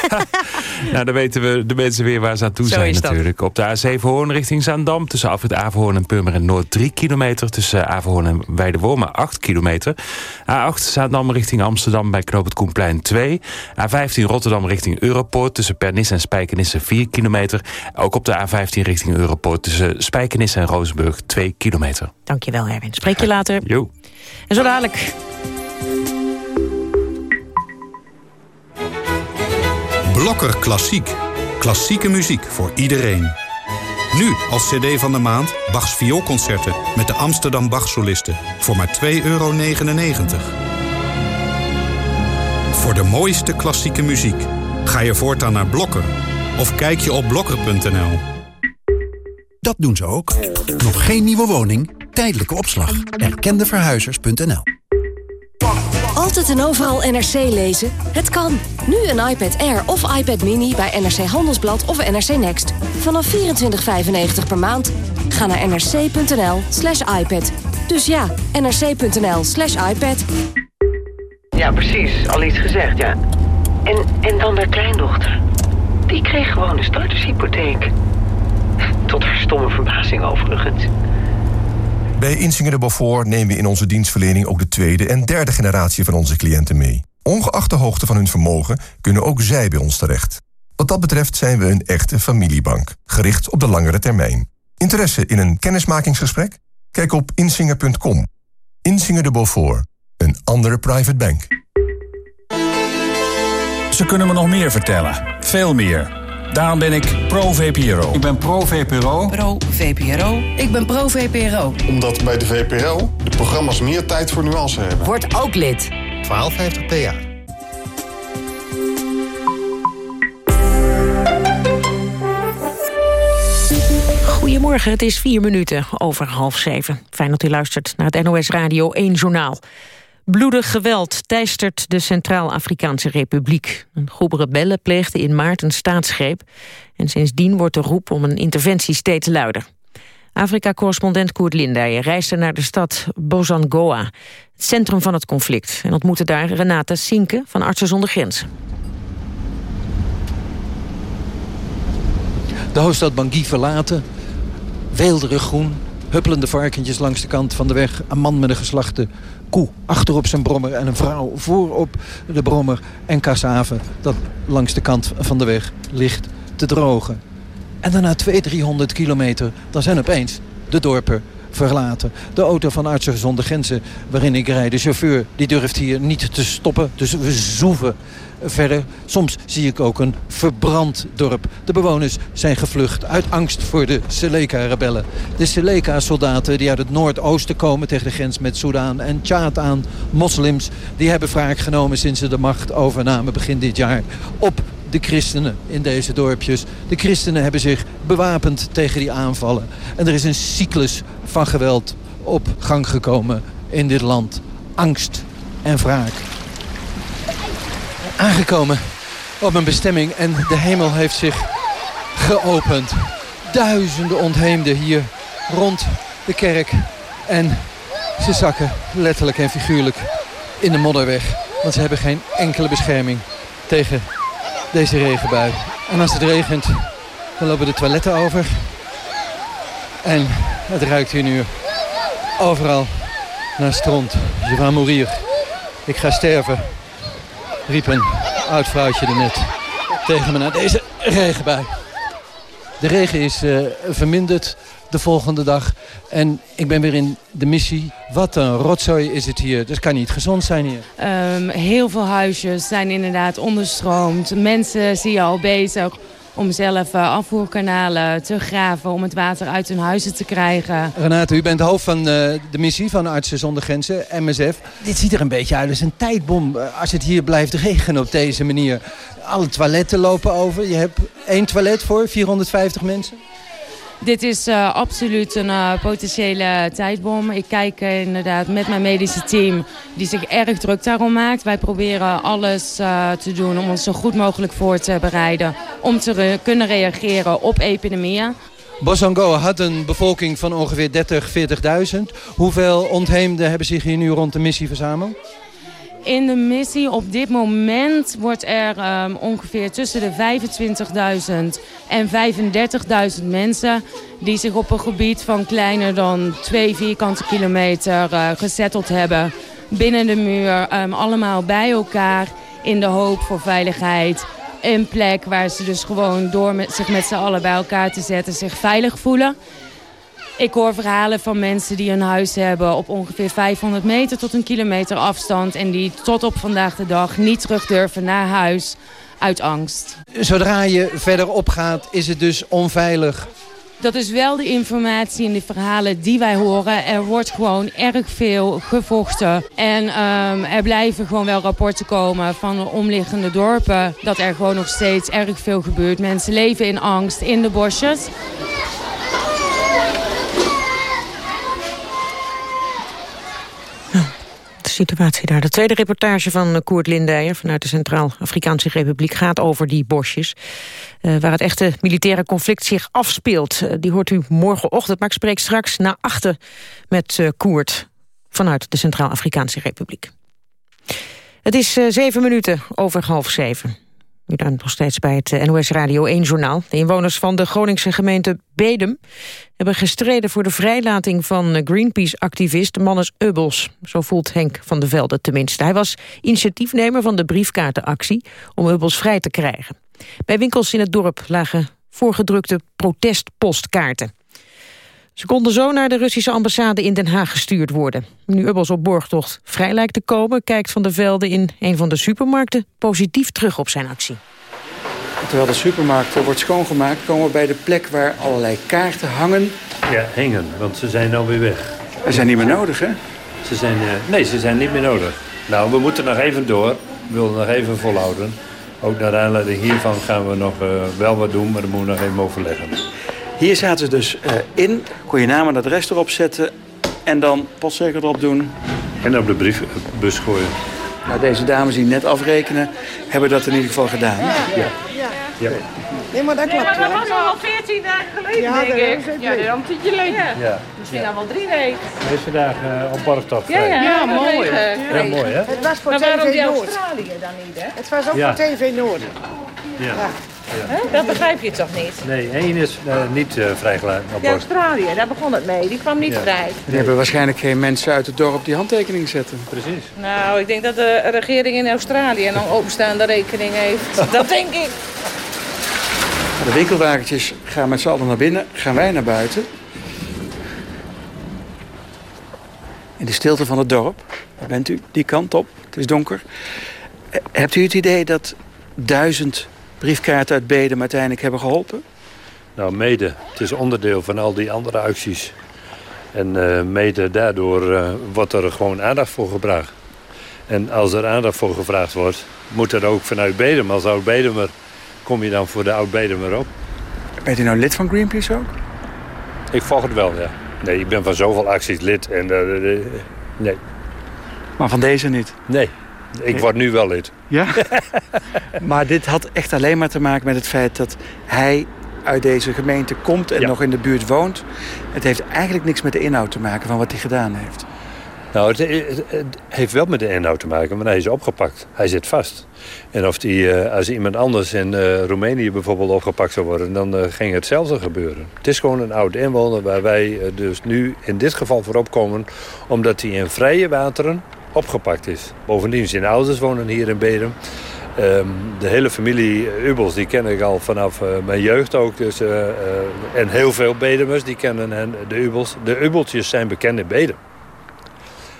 nou, dan weten we de mensen weer waar ze aan toe Zo zijn dat. natuurlijk. Op de A7 Hoorn richting Zaandam. Tussen Afrit Averhoorn en Purmerend Noord 3 kilometer. Tussen Averhoorn en Weidewormen 8 kilometer. A8 Zaandam richting Amsterdam bij Knoop het Koenplein 2. A15 Rotterdam richting Europoort. Tussen Pernis en Spijkenisse 4 kilometer. Ook op de A15 richting Europoort. Tussen Spijkenisse en Rozenburg 2 kilometer. Dankjewel, Erwin. Spreek je later. Jo. En zo dadelijk. Blokker Klassiek. Klassieke muziek voor iedereen. Nu als cd van de maand Bachs vioolconcerten met de Amsterdam Bachsolisten voor maar 2,99 euro. Voor de mooiste klassieke muziek ga je voortaan naar Blokker of kijk je op blokker.nl. Dat doen ze ook. Nog geen nieuwe woning? Tijdelijke opslag. Erkendeverhuizers.nl Altijd en overal NRC lezen? Het kan. Nu een iPad Air of iPad Mini bij NRC Handelsblad of NRC Next. Vanaf 24,95 per maand. Ga naar nrc.nl slash iPad. Dus ja, nrc.nl slash iPad. Ja, precies. Al iets gezegd, ja. En, en dan haar kleindochter. Die kreeg gewoon een startershypotheek. Tot haar stomme verbazing overigens. Bij Insinger de Beaufort nemen we in onze dienstverlening ook de tweede en derde generatie van onze cliënten mee. Ongeacht de hoogte van hun vermogen kunnen ook zij bij ons terecht. Wat dat betreft zijn we een echte familiebank, gericht op de langere termijn. Interesse in een kennismakingsgesprek? Kijk op insinger.com. Insinger de Beaufort, een andere private bank. Ze kunnen me nog meer vertellen. Veel meer. Daarom ben ik pro-VPRO. Ik ben pro-VPRO. Pro-VPRO. Ik ben pro-VPRO. Omdat bij de VPRO de programma's meer tijd voor nuance hebben. Word ook lid. 1250 PA. Goedemorgen, het is vier minuten over half zeven. Fijn dat u luistert naar het NOS Radio 1 Journaal. Bloedig geweld teistert de Centraal-Afrikaanse Republiek. Een groep rebellen pleegde in maart een staatsgreep... en sindsdien wordt de roep om een interventie steeds luider. Afrika-correspondent Koert Lindijen reisde naar de stad Bozangoa... het centrum van het conflict... en ontmoette daar Renata Sinke van Artsen zonder Grenzen. De hoofdstad Bangui verlaten. Weelderig groen. Huppelende varkentjes langs de kant van de weg. Een man met een geslachte koe achterop zijn brommer. En een vrouw voorop de brommer. En cassave dat langs de kant van de weg ligt te drogen. En daarna 200, 300 kilometer. Dan zijn opeens de dorpen verlaten. De auto van Artsen zonder Grenzen waarin ik rijd. De chauffeur die durft hier niet te stoppen. Dus we zoeven verder. Soms zie ik ook een verbrand dorp. De bewoners zijn gevlucht uit angst voor de Seleka-rebellen. De Seleka-soldaten die uit het noordoosten komen tegen de grens met Soudaan en Tjaad aan. Moslims, die hebben wraak genomen sinds ze de macht overnamen begin dit jaar op de christenen in deze dorpjes. De christenen hebben zich bewapend tegen die aanvallen. En er is een cyclus van geweld op gang gekomen in dit land. Angst en wraak. Aangekomen op een bestemming en de hemel heeft zich geopend. Duizenden ontheemden hier rond de kerk. En ze zakken letterlijk en figuurlijk in de modder weg. Want ze hebben geen enkele bescherming tegen deze regenbui. En als het regent, dan lopen de toiletten over. En het ruikt hier nu overal naar stront. Je va mourir. Ik ga sterven, riep een oud vrouwtje er net tegen me na deze regenbui. De regen is eh, verminderd de volgende dag. En ik ben weer in de missie. Wat een rotzooi is het hier. Dat kan niet gezond zijn hier. Ehm, heel veel huisjes zijn inderdaad onderstroomd. Mensen zie je al bezig om zelf uh, afvoerkanalen te graven om het water uit hun huizen te krijgen. Renate, u bent hoofd van uh, de missie van Artsen zonder Grenzen, MSF. Dit ziet er een beetje uit als een tijdbom als het hier blijft regenen op deze manier. Alle toiletten lopen over. Je hebt één toilet voor 450 mensen. Dit is uh, absoluut een uh, potentiële tijdbom. Ik kijk inderdaad met mijn medische team die zich erg druk daarom maakt. Wij proberen alles te doen om ons zo goed mogelijk voor te bereiden. Om te kunnen reageren op epidemieën. Bosongo had een bevolking van ongeveer 30, 40.000. Hoeveel ontheemden hebben zich hier nu rond de missie verzameld? In de missie op dit moment wordt er um, ongeveer tussen de 25.000 en 35.000 mensen... die zich op een gebied van kleiner dan 2 vierkante kilometer uh, gezetteld hebben. Binnen de muur, um, allemaal bij elkaar in de hoop voor veiligheid. Een plek waar ze dus gewoon door met, zich met z'n allen bij elkaar te zetten zich veilig voelen... Ik hoor verhalen van mensen die een huis hebben op ongeveer 500 meter tot een kilometer afstand. En die tot op vandaag de dag niet terug durven naar huis uit angst. Zodra je verder opgaat is het dus onveilig. Dat is wel de informatie en de verhalen die wij horen. Er wordt gewoon erg veel gevochten. En um, er blijven gewoon wel rapporten komen van de omliggende dorpen... dat er gewoon nog steeds erg veel gebeurt. Mensen leven in angst in de bosjes. Situatie daar. De tweede reportage van Koert Lindijer vanuit de Centraal-Afrikaanse Republiek gaat over die bosjes. Uh, waar het echte militaire conflict zich afspeelt. Uh, die hoort u morgenochtend, maar ik spreek straks na achter met uh, Koert vanuit de Centraal-Afrikaanse Republiek. Het is zeven minuten over half zeven. U nog steeds bij het NOS Radio 1-journaal. De inwoners van de Groningse gemeente Bedum... hebben gestreden voor de vrijlating van Greenpeace-activist Mannes Ubbels. Zo voelt Henk van der Velde tenminste. Hij was initiatiefnemer van de briefkaartenactie... om Ubbels vrij te krijgen. Bij winkels in het dorp lagen voorgedrukte protestpostkaarten. Ze konden zo naar de Russische ambassade in Den Haag gestuurd worden. Nu Ubbels op borgtocht vrij lijkt te komen... kijkt Van der Velde in een van de supermarkten positief terug op zijn actie. Terwijl de supermarkt wordt schoongemaakt... komen we bij de plek waar allerlei kaarten hangen. Ja, hingen, want ze zijn nou weer weg. Ze zijn niet meer nodig, hè? Ze zijn, uh, nee, ze zijn niet meer nodig. Nou, we moeten nog even door. We willen nog even volhouden. Ook naar aanleiding hiervan gaan we nog uh, wel wat doen... maar dat moeten we nog even overleggen. Hier zaten ze dus uh, in, kon je naam en adres erop zetten en dan postzegel erop doen. En op de briefbus gooien. Nou, deze dames die net afrekenen, hebben dat in ieder geval gedaan. Ja. ja. ja. Nee, maar dat klopt. Ja, maar dat was al 14 dagen geleden, ja, denk ik. Ja, dat een tijdje geleden. Ja. Misschien al wel drie weken. Is vandaag uh, op borgtocht ja, ja, ja, mooi. Ja, mooi, hè? Het was voor TV waarom die Noord. Australië dan niet, hè? Het was ook voor TV Noord. Ja. Ja. Dat begrijp je toch niet? Nee, één is uh, niet uh, vrijgelaten. Op ja, Australië, daar begon het mee. Die kwam niet ja. vrij. Die hebben waarschijnlijk geen mensen uit het dorp die handtekening zetten. Precies. Nou, ik denk dat de regering in Australië een openstaande rekening heeft. dat denk ik. De winkelwagentjes gaan met z'n allen naar binnen, gaan wij naar buiten. In de stilte van het dorp. Daar bent u, die kant op. Het is donker. Hebt u het idee dat duizend briefkaarten uit Bedem uiteindelijk hebben geholpen? Nou, mede. Het is onderdeel van al die andere acties. En uh, mede daardoor uh, wordt er gewoon aandacht voor gevraagd. En als er aandacht voor gevraagd wordt, moet er ook vanuit Bedem. Als oud-Bedemer kom je dan voor de oud-Bedemer op. Bent u nou lid van Greenpeace ook? Ik volg het wel, ja. Nee, ik ben van zoveel acties lid en... Uh, nee. Maar van deze niet? Nee. Ik word nu wel lid. Ja? maar dit had echt alleen maar te maken met het feit dat hij uit deze gemeente komt en Ja. nog in de buurt woont. Het heeft eigenlijk niks met de inhoud te maken van wat hij gedaan heeft. Nou, het, het- het heeft wel met de inhoud te maken, want hij is opgepakt. Hij zit vast. En of die, eh, als iemand anders in eh, Roemenië bijvoorbeeld opgepakt zou worden... dan eh, ging hetzelfde gebeuren. Het is gewoon een oud inwoner waar wij dus nu in dit geval voor opkomen... omdat hij in vrije wateren opgepakt is. Bovendien, zijn ouders wonen hier in Bedum. Ehm, de hele familie eh, Ubels, die ken ik al vanaf eh, mijn jeugd ook. Dus, eh, en heel veel Bedemers, die kennen hen, de Ubels. De Ubeltjes zijn bekend in Bedum.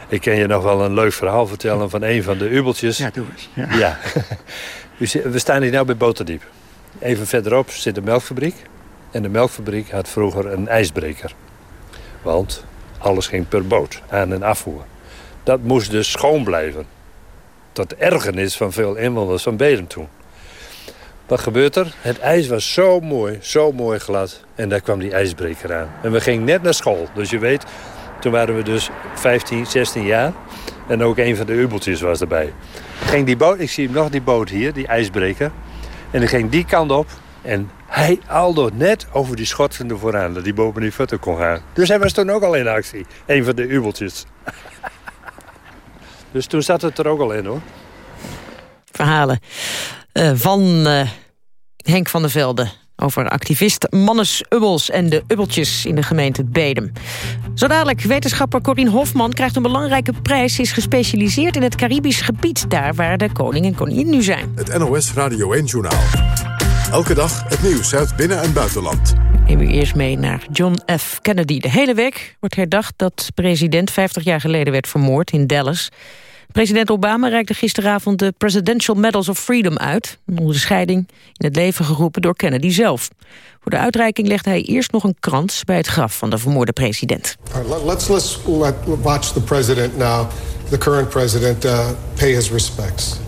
Ik kan je nog wel een leuk verhaal vertellen van een van de Ubeltjes. Ja, doe eens. Ja. We staan hier nu bij Boterdiep. Even verderop zit de melkfabriek. En de melkfabriek had vroeger een ijsbreker. Want alles ging per boot, aan- en afvoer. Dat moest dus schoon blijven. Tot ergernis van veel inwoners van Bedum toen. Wat gebeurt er? Het ijs was zo mooi, zo mooi glad. En daar kwam die ijsbreker aan. En we gingen net naar school. Dus je weet, toen waren we dus 15, 16 jaar. En ook een van de ubeltjes was erbij. Ging die boot, ik zie nog die boot hier, die ijsbreker. En die ging die kant op. En hij aldo net over die schotsende vooraan. Dat die boven die voeten kon gaan. Dus hij was toen ook al in actie. Een van de ubeltjes. dus toen zat het er ook al in hoor. Verhalen eh, van eh, Henk van der Velde over activist Mannes Ubbels en de Ubbeltjes in de gemeente Bedem. Zo dadelijk, wetenschapper Corien Hofman krijgt een belangrijke prijs. Ze is gespecialiseerd in het Caribisch gebied, daar waar de koning en koningin nu zijn. Het NOS Radio 1-journaal. Elke dag het nieuws uit binnen- en buitenland. Neem u eerst mee naar John F. Kennedy. De hele week wordt herdacht dat president 50 jaar geleden werd vermoord in Dallas. President Obama reikte gisteravond de Presidential Medals of Freedom uit. Een onderscheiding in het leven geroepen door Kennedy zelf. Voor de uitreiking legde hij eerst nog een krans bij het graf van de vermoorde president. Right, let's, let's let, watch the president now, the current president, uh, pay his respects.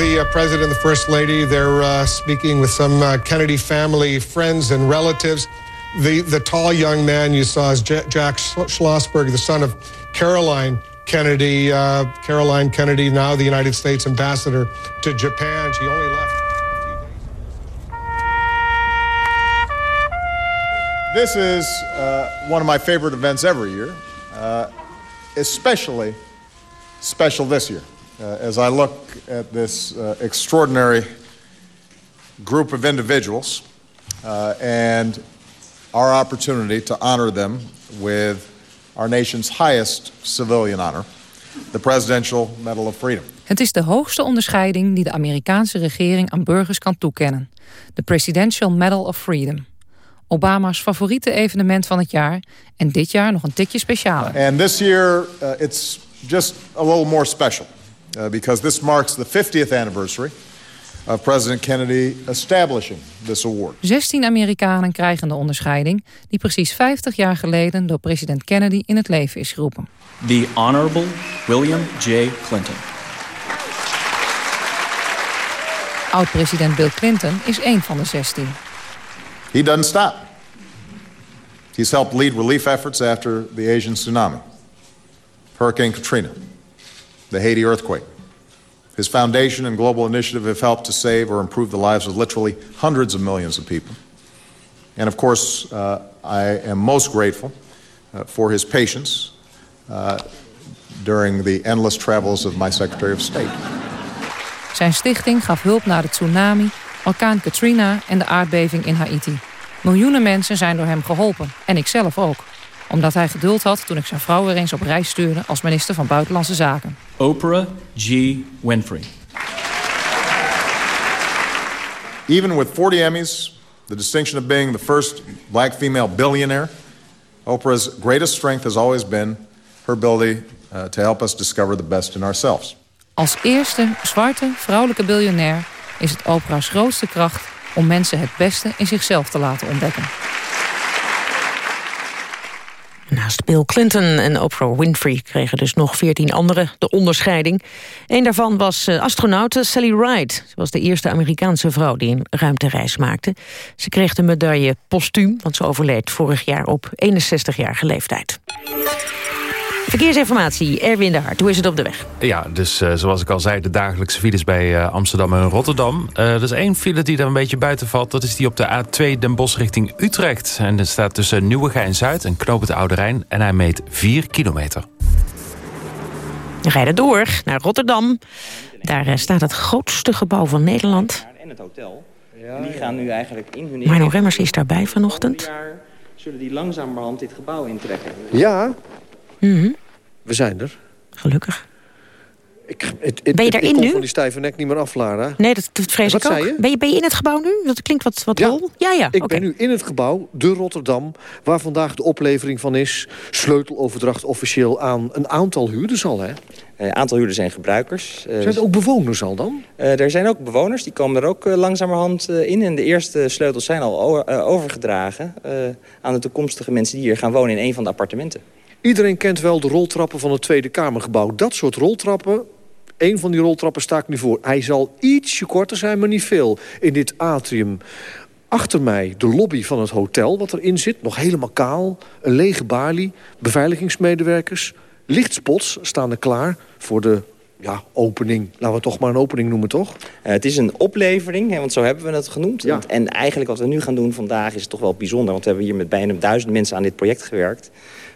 The uh, president and the first lady, they're uh, speaking with some uh, Kennedy family friends and relatives. The, the tall young man you saw is Ja- Jack Schlossberg, the son of Caroline Kennedy. Uh, Caroline Kennedy, now the United States ambassador to Japan. She only left. This is uh, one of my favorite events every year, uh, especially special this year. Uh, as I look at this uh, extraordinary group of individuals uh, and our opportunity to honor them with our nation's highest civilian honor, the Presidential Medal of Freedom. Het is de hoogste onderscheiding die de Amerikaanse regering aan burgers kan toekennen. De Presidential Medal of Freedom. Obama's favoriete evenement van het jaar en dit jaar nog een tikje specialer. And this year, uh, it's just a little more special uh, because this marks the 50th anniversary of President Kennedy establishing this award. 16 Amerikanen krijgen de onderscheiding die precies 50 jaar geleden door president Kennedy in het leven is geroepen. The Honorable William J. Clinton. Oud-president Bill Clinton is één van de 16. He doesn't stop. He's helped lead relief efforts after the Asian tsunami, Hurricane Katrina, the Haiti earthquake. His foundation and global initiative have helped to save or improve the lives of literally hundreds of millions of people. And of course, uh, I am most grateful uh, for his patience uh, during the endless travels of my Secretary of State. Zijn stichting gaf hulp na de tsunami, orkaan Katrina en de aardbeving in Haiti. Miljoenen mensen zijn door hem geholpen. En ik zelf ook. Omdat hij geduld had toen ik zijn vrouw weer eens op reis stuurde... als minister van Buitenlandse Zaken. Oprah G. Winfrey. Even with 40 Emmys, the distinction of being the first black female billionaire, Oprah's greatest strength has always been her ability uh, to help us discover the best in ourselves. Als eerste zwarte vrouwelijke biljonair is het Oprah's grootste kracht... om mensen het beste in zichzelf te laten ontdekken. Naast Bill Clinton en Oprah Winfrey kregen dus nog veertien anderen de onderscheiding. Een daarvan was eh, astronaute Sally Ride. Ze was de eerste Amerikaanse vrouw die een ruimtereis maakte. Ze kreeg de medaille postuum, want ze overleed vorig jaar op 61-jarige leeftijd. Verkeersinformatie, Erwin de Hart. Hoe is het op de weg? Ja, dus eh, zoals ik al zei, de dagelijkse files bij eh, Amsterdam en Rotterdam. Eh, er is één file die daar een beetje buiten valt. Dat is die op de A2 Den Bosch richting Utrecht. En dat staat tussen Nieuwegein-Zuid en Knoop het Oude Rijn. En hij meet 4 kilometer. We rijden door naar Rotterdam. Daar staat het grootste gebouw van Nederland. En het hotel. En die gaan nu eigenlijk in hun... Marno Remmers is daarbij vanochtend. jaar zullen die langzamerhand dit gebouw intrekken. Ja, Mhm, we zijn er. Gelukkig. Ik, het, het, Ben je kon nu? van die stijve nek niet meer af, Lara. Nee, dat, dat vrees Wat ik ook. zei je? Ben je. Ben je in het gebouw nu? Dat klinkt wat, wat Ja. hol. Ja, ja. Ik ben nu in het gebouw, de Rotterdam... waar vandaag de oplevering van is. Sleuteloverdracht officieel aan een aantal huurders al, hè? Een aantal huurders en gebruikers. Eh, Zijn het ook bewoners al dan? eh, er zijn ook bewoners, die komen er ook eh, langzamerhand eh, in. En de eerste sleutels zijn al eh, overgedragen... eh, aan de toekomstige mensen die hier gaan wonen in een van de appartementen. Iedereen kent wel de roltrappen van het Tweede Kamergebouw. Dat soort roltrappen, één van die roltrappen sta ik nu voor. Hij zal ietsje korter zijn, maar niet veel. In dit atrium. Achter mij de lobby van het hotel wat erin zit. Nog helemaal kaal. Een lege balie. Beveiligingsmedewerkers. Lichtspots staan er klaar voor de ja, opening. Laten we het toch maar een opening noemen, toch? Eh, het is een oplevering, hè, want zo hebben we het genoemd. En, en eigenlijk wat we nu gaan doen vandaag is toch wel bijzonder... want we hebben hier met bijna duizend mensen aan dit project gewerkt.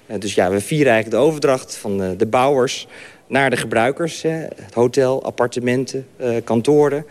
Eh, dus ja, we vieren eigenlijk de overdracht van eh, de bouwers naar de gebruikers. Het hotel, appartementen, eh, kantoren.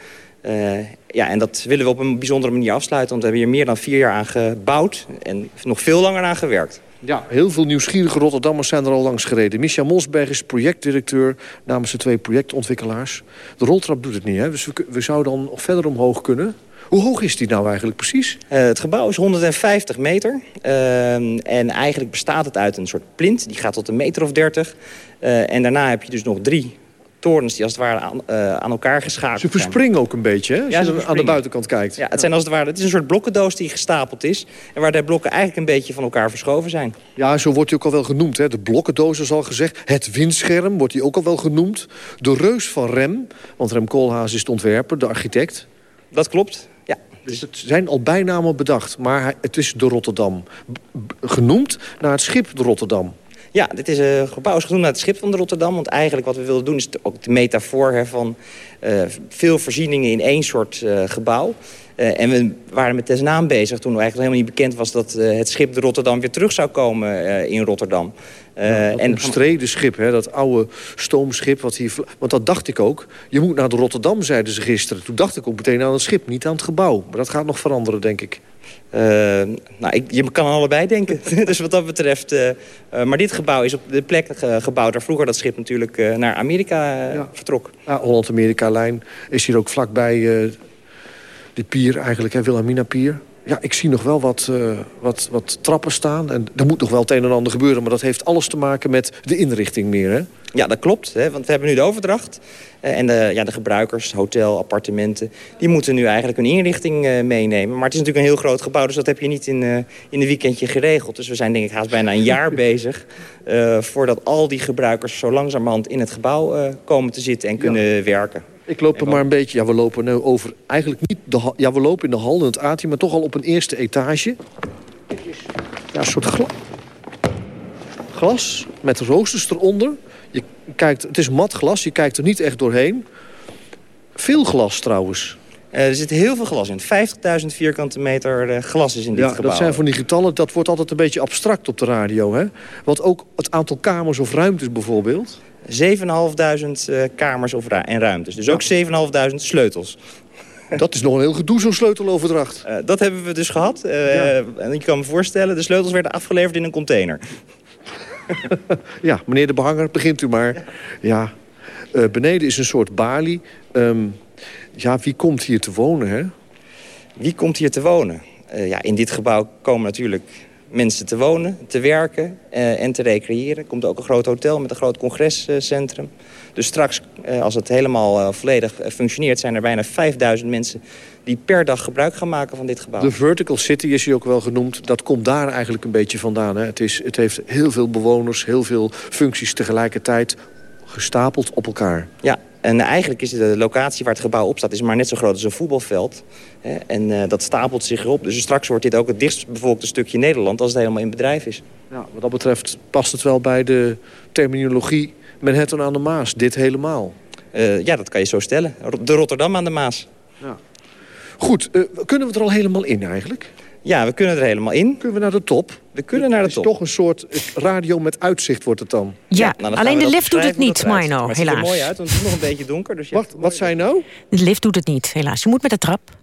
Ja, en dat willen we op een bijzondere manier afsluiten... want we hebben hier meer dan vier jaar aan gebouwd en nog veel langer aan gewerkt. Ja, heel veel nieuwsgierige Rotterdammers zijn er al langs gereden. Micha Mosberg is projectdirecteur namens de twee projectontwikkelaars. De roltrap doet het niet, hè? Dus we, we zouden dan nog verder omhoog kunnen. Hoe hoog is die nou eigenlijk precies? Eh, het gebouw is 150 meter. Ehm, en eigenlijk bestaat het uit een soort plint. Die gaat tot een meter of 30. Eh, en daarna heb je dus nog drie torens die als het ware aan, eh, aan elkaar geschakeld Ze zijn. verspringen ook een beetje, hè? Als Ja, je ze aan de buitenkant kijkt. Ja, het, zijn als het, ware, het is een soort blokkendoos die gestapeld is. En waar de blokken eigenlijk een beetje van elkaar verschoven zijn. Ja, zo wordt hij ook al wel genoemd. Hè? De blokkendoos is al gezegd. Het windscherm wordt hij ook al wel genoemd. De reus van Rem, want Rem Koolhaas is de ontwerper, de architect. Dat klopt. Dus het zijn al bijnamen bedacht, maar het is de Rotterdam. Genoemd naar het schip de Rotterdam. Ja, dit is een gebouw is genoemd naar het schip van de Rotterdam. Want eigenlijk wat we wilden doen is ook de metafoor van eh, veel voorzieningen in één soort eh, gebouw. Eh, en we waren met deze naam bezig toen eigenlijk helemaal niet bekend was... dat eh, het schip de Rotterdam weer terug zou komen eh, in Rotterdam. Eh, dat en omstreden schip, hè? dat oude stoomschip. Wat hier, want dat dacht ik ook. Je moet naar de Rotterdam, zeiden ze gisteren. Toen dacht ik ook meteen aan het schip, niet aan het gebouw. Maar dat gaat nog veranderen, denk ik. Nou, ik, je kan aan allebei denken. dus wat dat betreft... maar dit gebouw is op de plek ge- gebouwd... waar vroeger dat schip natuurlijk naar Amerika vertrok. Ja, Holland-Amerika-lijn is hier ook vlakbij de pier eigenlijk, hè, Wilhelmina-pier. Ja, ik zie nog wel wat, eh, wat, wat trappen staan. En er moet nog wel het een en ander gebeuren. Maar dat heeft alles te maken met de inrichting meer, hè? Ja, dat klopt. Hè, want we hebben nu de overdracht. Eh, en de, ja, de gebruikers, hotel, appartementen... die moeten nu eigenlijk hun inrichting eh, meenemen. Maar het is natuurlijk een heel groot gebouw... dus dat heb je niet in, in een weekendje geregeld. Dus we zijn denk ik haast bijna een jaar bezig... voordat al die gebruikers zo langzamerhand in het gebouw komen te zitten... en kunnen werken. Ik loop er maar een beetje... Ja, we lopen nu over... Eigenlijk niet de hal- Ja, we lopen in de hal, in het atrium... maar toch al op een eerste etage. Ja, een soort gla- glas met roosters eronder. Je kijkt, het is mat glas, je kijkt er niet echt doorheen. Veel glas trouwens. Eh, er zit heel veel glas in. 50.000 vierkante meter eh, glas is in dit Ja, gebouw. dat zijn van die getallen, dat wordt altijd een beetje abstract op de radio. Hè? Want ook het aantal kamers of ruimtes bijvoorbeeld... 7.500 eh, kamers of en ruimtes. Dus ook 7.500 sleutels. Dat is nog een heel gedoe, zo'n sleuteloverdracht. Eh, dat hebben we dus gehad. Eh, En je kan me voorstellen, de sleutels werden afgeleverd in een container. Ja, meneer de behanger, begint u maar. Ja, beneden is een soort balie. Ehm, ja, wie komt hier te wonen, hè? Wie komt hier te wonen? Ja, in dit gebouw komen natuurlijk mensen te wonen, te werken eh, en te recreëren. Er komt ook een groot hotel met een groot congrescentrum. Dus straks, eh, als het helemaal eh, volledig functioneert... zijn er bijna 5000 mensen die per dag gebruik gaan maken van dit gebouw. De Vertical City is hier ook wel genoemd. Dat komt daar eigenlijk een beetje vandaan. Hè? Het, is, het heeft heel veel bewoners, heel veel functies tegelijkertijd gestapeld op elkaar. Ja, en eigenlijk is de locatie waar het gebouw op staat... is maar net zo groot als een voetbalveld. Hè, En eh, dat stapelt zich erop. Dus straks wordt dit ook het dichtstbevolkte stukje Nederland... als het helemaal in bedrijf is. Ja, wat dat betreft past het wel bij de terminologie Manhattan aan de Maas. Dit helemaal. Eh, ja, dat kan je zo stellen. De Rotterdam aan de Maas. Ja. Goed, eh, kunnen we er al helemaal in eigenlijk? Ja, we kunnen er helemaal in. Kunnen we naar de top? We kunnen naar de Het top. is toch een soort radio met uitzicht wordt het dan. Ja, nou, dan alleen de lift doet het niet. Mino, Maar het ziet er helaas. mooi uit, want het is nog een beetje donker. Dus je Wacht, wat zei je nou? De lift doet het niet, helaas. Je moet met de trap.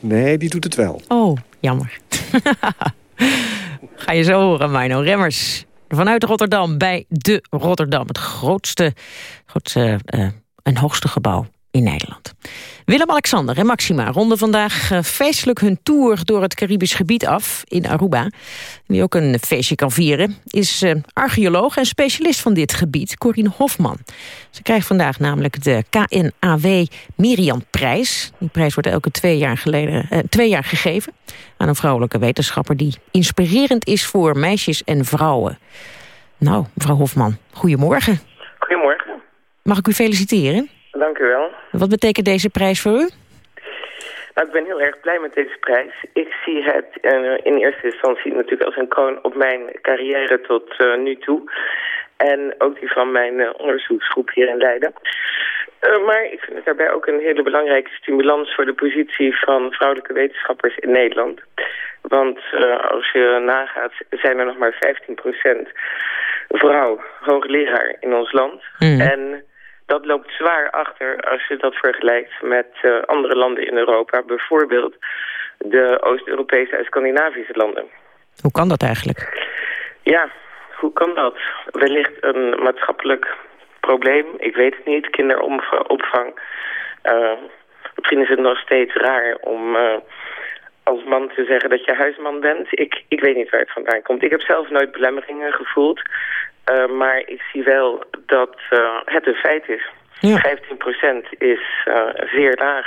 Nee, die doet het wel. Oh, jammer. Ga je zo horen, Mino. Remmers vanuit Rotterdam bij de Rotterdam. Het grootste, grootste uh, en hoogste gebouw in Nederland. Willem-Alexander en Maxima ronden vandaag uh, feestelijk hun tour door het Caribisch gebied af in Aruba. Die ook een feestje kan vieren, is uh, archeoloog en specialist van dit gebied, Corine Hofman. Ze krijgt vandaag namelijk de KNAW Miriam Prijs. Die prijs wordt elke twee jaar, geleden, uh, twee jaar gegeven aan een vrouwelijke wetenschapper die inspirerend is voor meisjes en vrouwen. Nou, mevrouw Hofman, goedemorgen. Goedemorgen. Mag ik u feliciteren? Dank u wel. Wat betekent deze prijs voor u? Nou, ik ben heel erg blij met deze prijs. Ik zie het uh, in eerste instantie natuurlijk als een kroon op mijn carrière tot uh, nu toe. En ook die van mijn uh, onderzoeksgroep hier in Leiden. maar ik vind het daarbij ook een hele belangrijke stimulans voor de positie van vrouwelijke wetenschappers in Nederland. Want als je nagaat zijn er nog maar 15% vrouw hoogleraar in ons land. Mm. En dat loopt zwaar achter als je dat vergelijkt met uh, andere landen in Europa. Bijvoorbeeld de Oost-Europese en Scandinavische landen. Hoe kan dat eigenlijk? Ja, hoe kan dat? Wellicht een maatschappelijk probleem. Ik weet het niet. Kinderopvang. Uh, misschien is het nog steeds raar om... Uh, als man te zeggen dat je huisman bent. Ik, ik weet niet waar het vandaan komt. Ik heb zelf nooit belemmeringen gevoeld. Uh, maar ik zie wel dat uh, het een feit is. Ja. 15% is uh, zeer laag.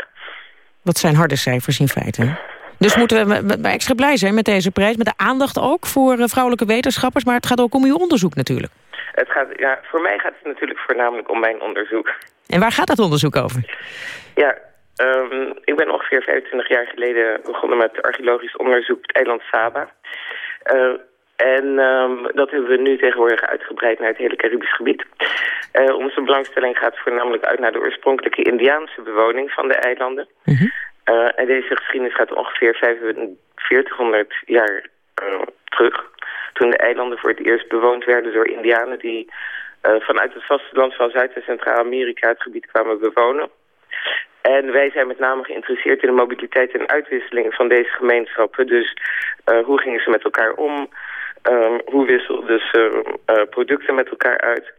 Dat zijn harde cijfers in feite. Dus moeten we extra blij zijn met deze prijs. Met de aandacht ook voor vrouwelijke wetenschappers. Maar het gaat ook om uw onderzoek natuurlijk. Het gaat, ja, voor mij gaat het natuurlijk voornamelijk om mijn onderzoek. En waar gaat dat onderzoek over? Ja, um, ik ben ongeveer 25 jaar geleden begonnen met archeologisch onderzoek op het eiland Saba. Uh, en um, dat hebben we nu tegenwoordig uitgebreid naar het hele Caribisch gebied. Uh, onze belangstelling gaat voornamelijk uit naar de oorspronkelijke Indiaanse bewoning van de eilanden. -hmm. uh, en deze geschiedenis gaat ongeveer 4500 jaar uh, terug. Toen de eilanden voor het eerst bewoond werden door Indianen die vanuit het vasteland van Zuid- en Centraal-Amerika het gebied kwamen bewonen. En wij zijn met name geïnteresseerd in de mobiliteit en uitwisseling van deze gemeenschappen. Dus hoe gingen ze met elkaar om? Um, hoe wisselden ze uh, producten met elkaar uit?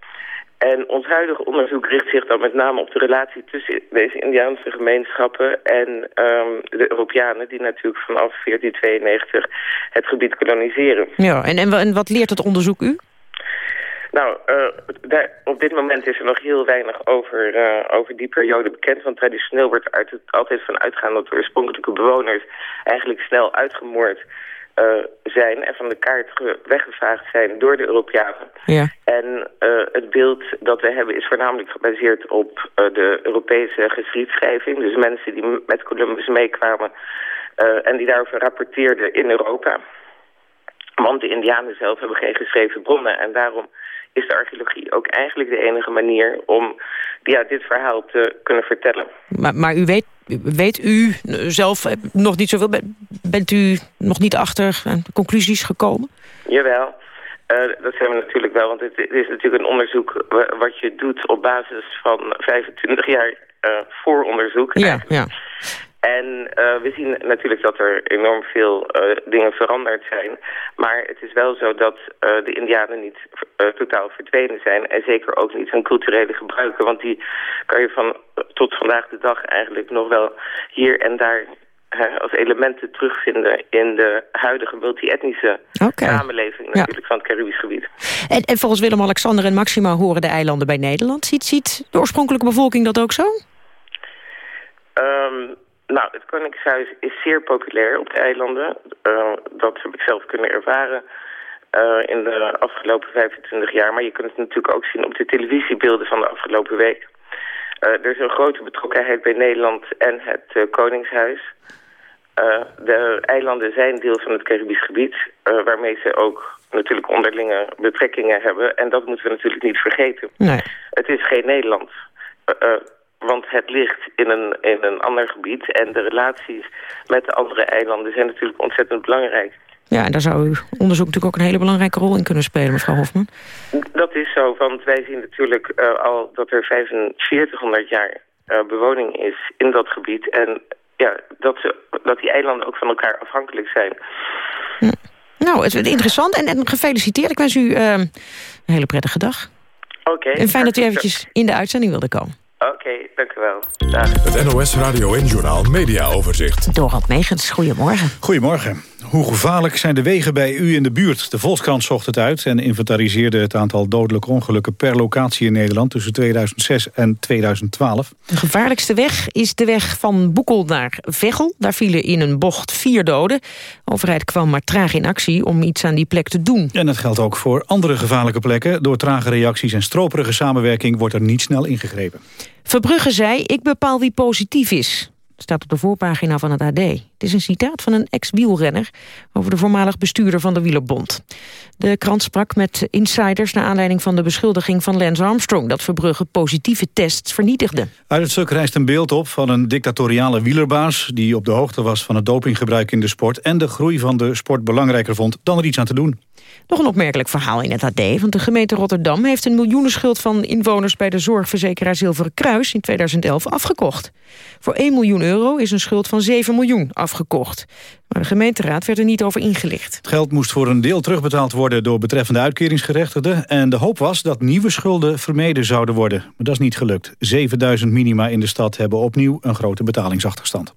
En ons huidige onderzoek richt zich dan met name op de relatie tussen deze Indiaanse gemeenschappen en um, de Europeanen die natuurlijk vanaf 1492 het gebied koloniseren. Ja, en, en, en wat leert het onderzoek u? Nou, uh, daar, op dit moment is er nog heel weinig over, uh, over die periode bekend. Want traditioneel wordt er uit altijd van uitgaan dat de oorspronkelijke bewoners eigenlijk snel uitgemoord zijn en van de kaart weggevaagd zijn door de Europeanen. Ja. En uh, het beeld dat we hebben is voornamelijk gebaseerd op uh, de Europese geschiedschrijving. Dus mensen die met Columbus meekwamen en die daarover rapporteerden in Europa. Want de indianen zelf hebben geen geschreven bronnen en daarom is de archeologie ook eigenlijk de enige manier om ja, dit verhaal te kunnen vertellen. Maar, maar u weet, weet u zelf nog niet zoveel? Bent u nog niet achter conclusies gekomen? Jawel. Uh, dat zijn we natuurlijk wel, want het, is natuurlijk een onderzoek wat je doet op basis van 25 jaar uh, vooronderzoek. Ja, ja. En uh, we zien natuurlijk dat er enorm veel uh, dingen veranderd zijn. Maar het is wel zo dat uh, de indianen niet totaal verdwenen zijn. En zeker ook niet hun culturele gebruiken. Want die kan je van tot vandaag de dag eigenlijk nog wel hier en daar als elementen terugvinden in de huidige multi-etnische okay. samenleving natuurlijk van het Caribisch gebied. En, en volgens Willem-Alexander en Maxima horen de eilanden bij Nederland. Ziet, ziet de oorspronkelijke bevolking dat ook zo? Um, nou, het Koningshuis is zeer populair op de eilanden. Uh, dat heb ik zelf kunnen ervaren uh, in de afgelopen 25 jaar. Maar je kunt het natuurlijk ook zien op de televisiebeelden van de afgelopen week. Uh, er is een grote betrokkenheid bij Nederland en het Koningshuis. de eilanden zijn deel van het Caribisch gebied, waarmee ze ook natuurlijk onderlinge betrekkingen hebben. En dat moeten we natuurlijk niet vergeten. Nee. Het is geen Nederland. Want het ligt in een, in een ander gebied en de relaties met de andere eilanden zijn natuurlijk ontzettend belangrijk. Ja, en daar zou uw onderzoek natuurlijk ook een hele belangrijke rol in kunnen spelen, mevrouw Hofman. Dat is zo, want wij zien natuurlijk uh, al dat er 4500 jaar uh, bewoning is in dat gebied. En ja, dat, ze, dat die eilanden ook van elkaar afhankelijk zijn. Ja. Nou, het is interessant en, en gefeliciteerd. Ik wens u uh, een hele prettige dag. Oké. en fijn dat u eventjes in de uitzending wilde komen. Oké, dank u wel. Dag. Het NOS Radio en Journaal Media Overzicht. Dorald Megens, goedemorgen. Goedemorgen. Hoe gevaarlijk zijn de wegen bij u in de buurt? De Volkskrant zocht het uit en inventariseerde het aantal dodelijke ongelukken per locatie in Nederland tussen 2006 en 2012. De gevaarlijkste weg is de weg van Boekel naar Veghel. Daar vielen in een bocht vier doden. De overheid kwam maar traag in actie om iets aan die plek te doen. En dat geldt ook voor andere gevaarlijke plekken. Door trage reacties en stroperige samenwerking wordt er niet snel ingegrepen. Verbrugge zei, ik bepaal wie positief is staat op de voorpagina van het AD. Het is een citaat van een ex-wielrenner... over de voormalig bestuurder van de Wielerbond. De krant sprak met insiders... naar aanleiding van de beschuldiging van Lance Armstrong... dat Verbrugge positieve tests vernietigde. Uit het stuk rijst een beeld op van een dictatoriale wielerbaas... die op de hoogte was van het dopinggebruik in de sport... en de groei van de sport belangrijker vond dan er iets aan te doen. Nog een opmerkelijk verhaal in het AD, want de gemeente Rotterdam... heeft een miljoenenschuld van inwoners bij de zorgverzekeraar Zilveren Kruis... in 2011 afgekocht. Voor 1 miljoen is een schuld van 7 miljoen afgekocht. Maar de gemeenteraad werd er niet over ingelicht. Het geld moest voor een deel terugbetaald worden door betreffende uitkeringsgerechtigden... en de hoop was dat nieuwe schulden vermeden zouden worden. Maar dat is niet gelukt. 7000 minima in de stad hebben opnieuw een grote betalingsachterstand.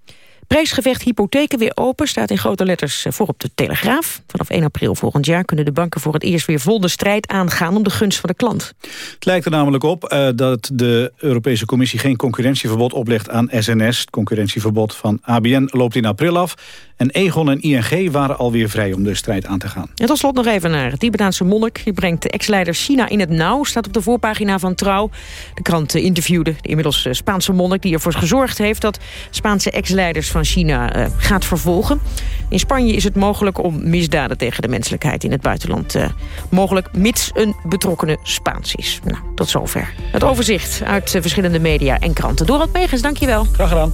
Prijsgevecht hypotheken weer open staat in grote letters eh, voor op de Telegraaf. Vanaf 1 april volgend jaar kunnen de banken voor het eerst weer vol de strijd aangaan om de gunst van de klant. Het lijkt er namelijk op uh, dat de Europese Commissie geen concurrentieverbod oplegt aan SNS. Het concurrentieverbod van ABN loopt in april af. En Egon en ING waren alweer vrij om de strijd aan te gaan. En tot slot nog even naar het Tibetaanse monnik. Die brengt de ex-leider China in het nauw. Staat op de voorpagina van Trouw. De krant eh, interviewde de inmiddels Spaanse monnik... die ervoor gezorgd heeft dat Spaanse ex-leiders van China uh, gaat vervolgen. In Spanje is het mogelijk om misdaden tegen de menselijkheid in het buitenland... Uh, mogelijk mits een betrokkenen Spaans is. Nou, tot zover. Het overzicht uit uh, verschillende media en kranten. Dorot Megens, dank je wel. Graag gedaan.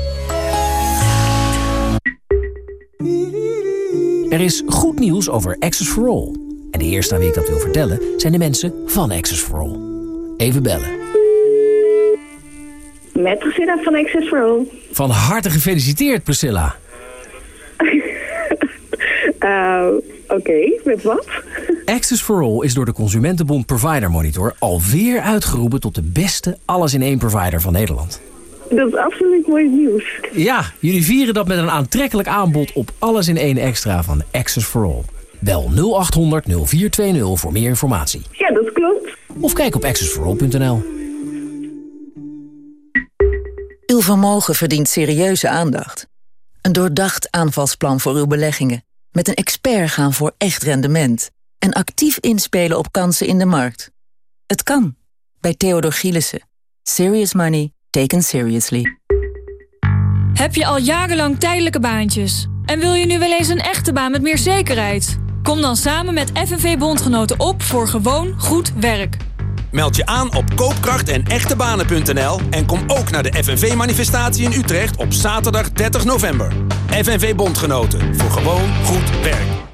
Er is goed nieuws over Access for All. En de eerste aan wie ik dat wil vertellen zijn de mensen van Access for All. Even bellen. Met Priscilla van Access for All. Van harte gefeliciteerd, Priscilla. uh, Oké, okay. met wat? Access for All is door de Consumentenbond Provider Monitor alweer uitgeroepen tot de beste alles-in-één provider van Nederland. Dat is absoluut mooi nieuws. Ja, jullie vieren dat met een aantrekkelijk aanbod op alles-in-één extra van Access for All. Bel 0800 0420 voor meer informatie. Ja, dat klopt. Of kijk op accessforall.nl. Uw vermogen verdient serieuze aandacht. Een doordacht aanvalsplan voor uw beleggingen. Met een expert gaan voor echt rendement. En actief inspelen op kansen in de markt. Het kan. Bij Theodor Gielissen. Serious money taken seriously. Heb je al jarenlang tijdelijke baantjes? En wil je nu wel eens een echte baan met meer zekerheid? Kom dan samen met FNV Bondgenoten op voor gewoon goed werk. Meld je aan op koopkracht en echtebanen.nl en kom ook naar de FNV-manifestatie in Utrecht op zaterdag 30 november. FNV Bondgenoten voor gewoon goed werk.